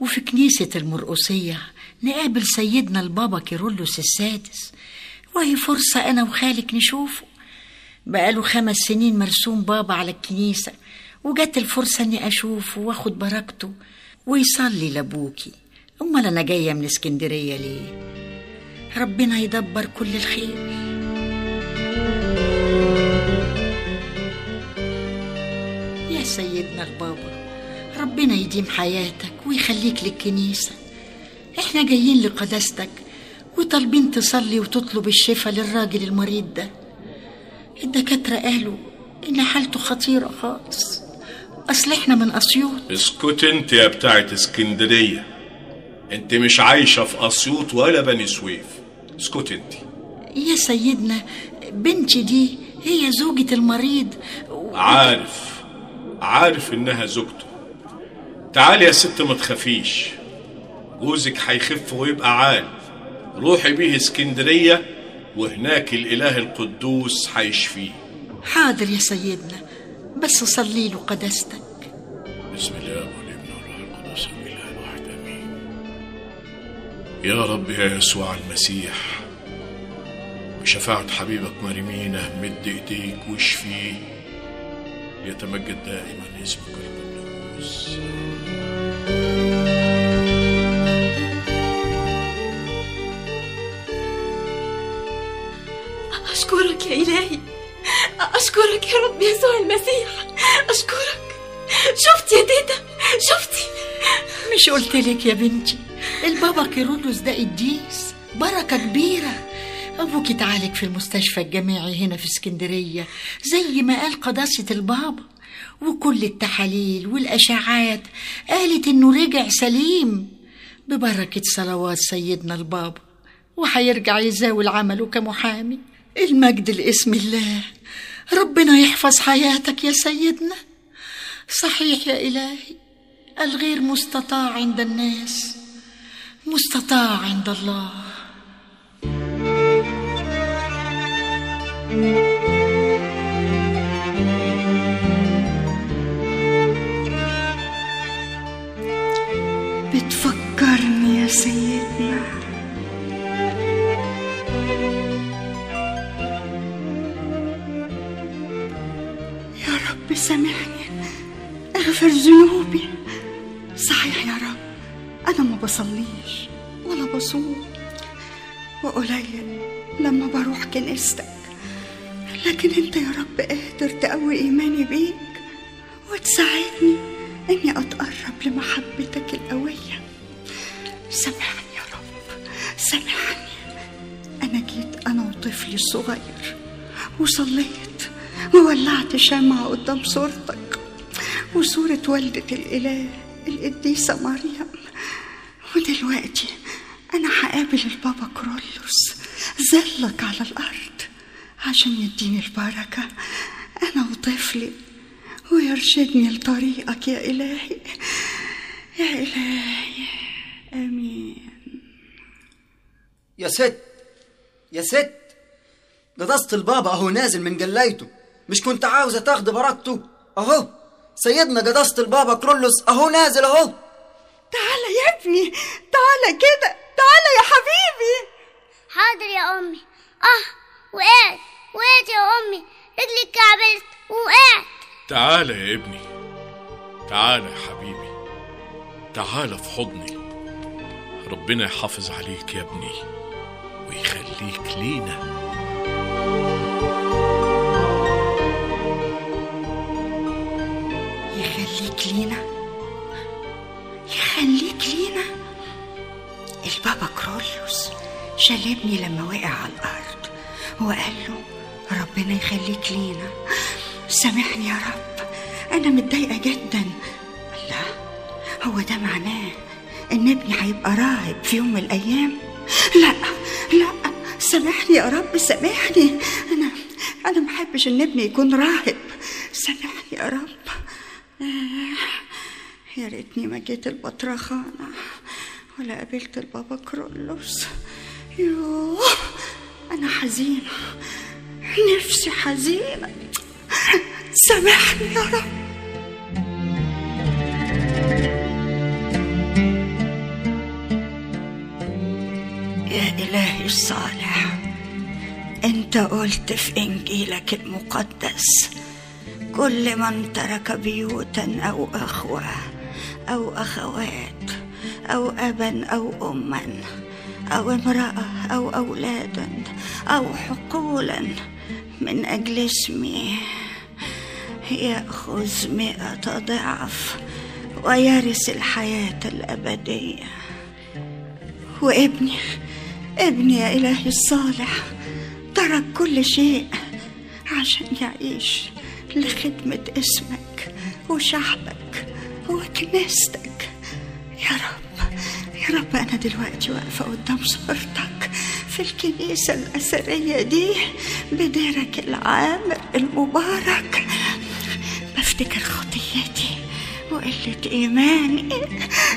وفي كنيسة المرقسية نقابل سيدنا البابا كيرلس السادس وهي فرصة أنا وخالك نشوفه. بقاله خمس سنين مرسوم بابا على الكنيسة وجت الفرصة إني أشوفه وآخد بركته ويصلي لأبوكي. أمال أنا جاية من اسكندرية ليه؟ ربنا يدبر كل الخير. يا سيدنا البابا ربنا يديم حياتك ويخليك للكنيسة. إحنا جايين لقداستك وطالبين تصلي وتطلب الشفاء للراجل المريض ده. الدكاترة قالوا إن حالته خطيرة خالص. أصل إحنا من أسيوط. اسكت أنت يا بتاعت اسكندرية. أنت مش عايشة في أسيوط ولا بني سويف. اسكت أنت. يا سيدنا بنتي دي هي زوجة المريض عارف عارف إنها زوجته. تعالي يا ست ما تخافيش. جوزك هيخف ويبقى عال روحي بيه اسكندرية وهناك الإله القدوس هيشفيه حاضر يا سيدنا بس صلي له قداستك بسم الله والابن والروح القدس الإله الواحد آمين. يا رب يا يسوع المسيح بشفاعة حبيبك مريمينة مد ايديك واشفيه يتمجد دائما اسمك القدوس يا إلهي. أشكرك يا رب يسوع المسيح. أشكرك. شفتي يا تيتا شفتي. مش قلت لك يا بنتي. البابا كيرلس ده قديس بركة كبيرة. أبوك اتعالج في المستشفى الجامعي هنا في اسكندرية. زي ما قال قداسة البابا. وكل التحاليل والأشعات قالت إنه رجع سليم. ببركة صلوات سيدنا البابا. وهيرجع يزاول عمله كمحامي. المجد لاسم الله. ربنا يحفظ حياتك يا سيدنا. صحيح يا إلهي الغير مستطاع عند الناس مستطاع عند الله. بتفكرني يا سيدنا. رب سامحني اغفر ذنوبي. صحيح يا رب. أنا ما بصليش ولا بصوم. وقليل لما بروح كنيستك. لكن أنت يا رب قادر تقوي إيماني بيك وتساعدني إني أتقرب لمحبتك القوية. سامحني يا رب. سامحني. أنا جيت أنا وطفلي الصغير وصليت. وولعت شمعة قدام صورتك وصورة والدة الإله القديسة مريم. ودلوقتي أنا هقابل البابا كرولوس زلك على الأرض عشان يديني البركة أنا وطفلي ويرشدني لطريقك يا إلهي. يا إلهي آمين. يا ست يا ست قداسة البابا أهو نازل من جلايته مش كنت عاوزة تاخد بركته أهو سيدنا قداسة البابا كرولوس أهو نازل أهو. تعالى يا ابني تعالى كده تعالى يا حبيبي. حاضر يا أمي. آه وقعت وقعت يا أمي. رجلي اتكعبلت وقعت. تعال يا ابني تعال يا حبيبي. تعال في حضني. ربنا يحافظ عليك يا ابني ويخليك لينا. يخليك لينا يخليك لينا. البابا كروليوس شلبني لما وقع على الأرض وقال له ربنا يخليك لينا. سامحني يا رب أنا متضايقة جدا. لا هو ده معناه إن ابني هيبقى راهب في يوم من الأيام. لا لا سامحني يا رب سامحني. أنا أنا ما بحبش إن ابني يكون راهب. سامحني يا رب. يا ريتني ما جيت البطرخانة ولا قابلت البابا كرولوس. يوه أنا حزينة نفسي حزينة. سامحني يا رب. يا إلهي الصالح أنت قلت في إنجيلك المقدس كل من ترك بيوتا أو أخوة أو أخوات أو أبا أو أما أو امرأة أو أولادا أو حقولا من أجل اسمي يأخذ مئة ضعف ويرث الحياة الأبدية. وابني ابني يا إلهي الصالح ترك كل شيء عشان يعيش لخدمة اسمك وشعبك وكنيستك. يا رب يا رب أنا دلوقتي واقفة قدام صورتك في الكنيسة الأثرية دي بديرك العامر المبارك. بفتكر خطيتي وقلة إيماني.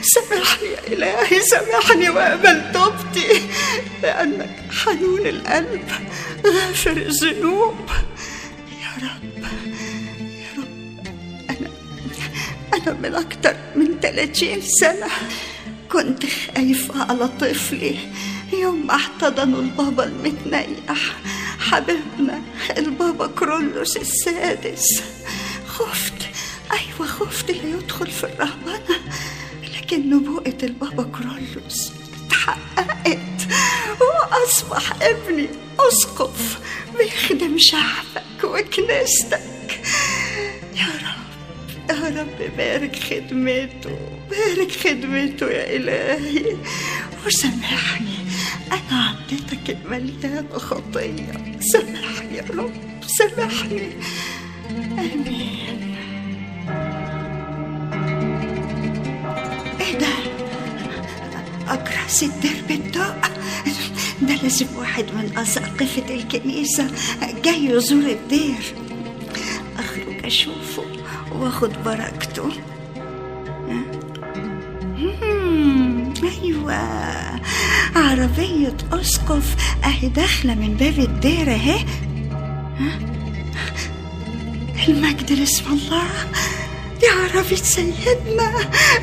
سامحني يا إلهي سامحني وأقبل توبتي لأنك حنون القلب غافر الذنوب. أنا من أكتر من 30 سنة كنت خايفة على طفلي. يوم ما احتضنوا البابا المتنيح حبيبنا البابا كرولوس السادس. خفت أيوة خفت لا يدخل في الرهبنة لكن نبوءة البابا كرولوس اتحققت. وأصبح ابني أسقف بيخدم شعبك وكنيستك. يا رب. يا رب بارك خدمته بارك خدمته يا إلهي. وسامحني أنا عديتك المليانة خطية. سامحني يا رب سامحني. آمين. إيه ده؟ أجراس الدرب الضاء ده لازم واحد من أساقفة الكنيسة جاي يزور الدير. أخرج أشوفه. واخد بركته. أيوة. عربية أسقف أهي داخلة من باب الدير ها؟ المجد لاسم الله دي عربية سيدنا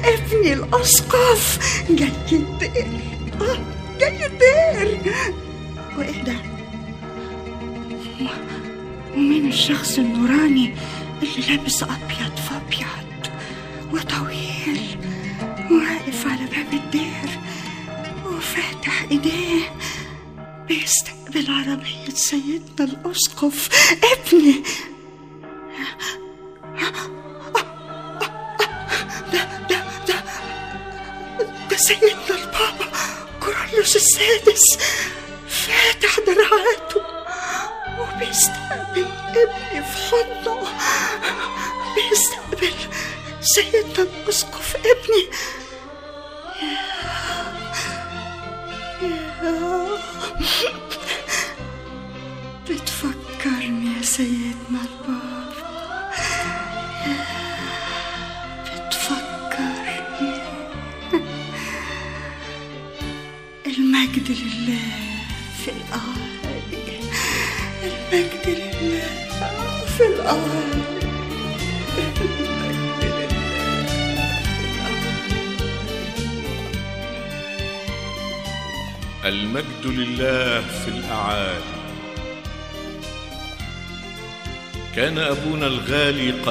ابني الأسقف جاي الدير. آه، جاي الدير. وإيه ده؟ ومين الشخص النوراني؟ اللي لابس أبيض في أبيض وطويل واقف على باب الدير وفاتح إيديه بيستقبل عربية سيدنا الأسقف. ابني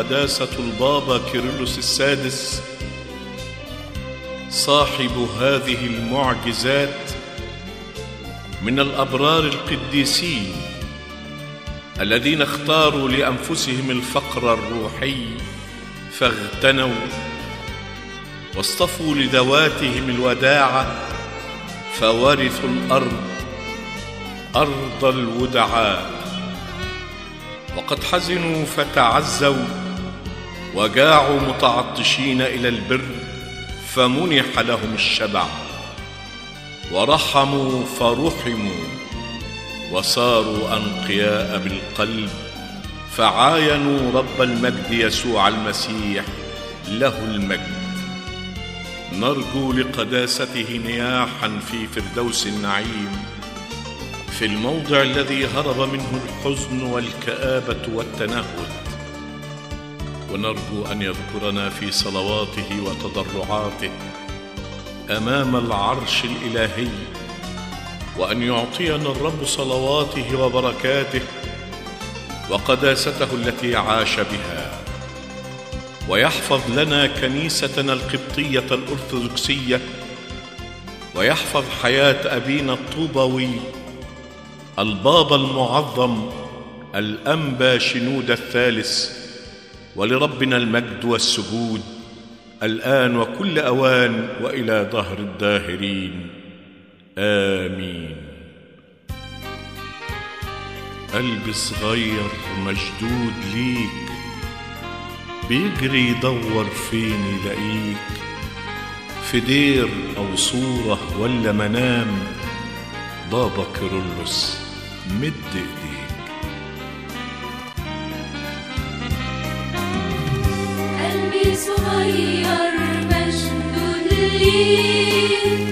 قداسة البابا كيرلس السادس صاحب هذه المعجزات من الأبرار القديسين الذين اختاروا لأنفسهم الفقر الروحي فاغتنوا واصطفوا لذواتهم الوداعة فورثوا الأرض أرض الودعاء. وقد حزنوا فتعزوا وجاعوا متعطشين إلى البر فمنح لهم الشبع. ورحموا فرحموا وصاروا أنقياء بالقلب. فعاينوا رب المجد يسوع المسيح له المجد. نرجو لقداسته نياحا في فردوس النعيم. في الموضع الذي هرب منه الحزن والكآبة والتنهد ونرجو أن يذكرنا في صلواته وتضرعاته أمام العرش الإلهي وأن يعطينا الرب صلواته وبركاته وقداسته التي عاش بها ويحفظ لنا كنيستنا القبطية الأرثوذكسية ويحفظ حياة أبينا الطوبوي البابا المعظم الأنبا شنود الثالث. ولربنا المجد والسجود الآن وكل أوان وإلى دهر الداهرين. آمين. قلبي صغير مشدود ليك بيجري يدور فين يلاقيك في دير أو صورة ولا منام بابا كيرلس مد إيديك. صغير مشدود ليك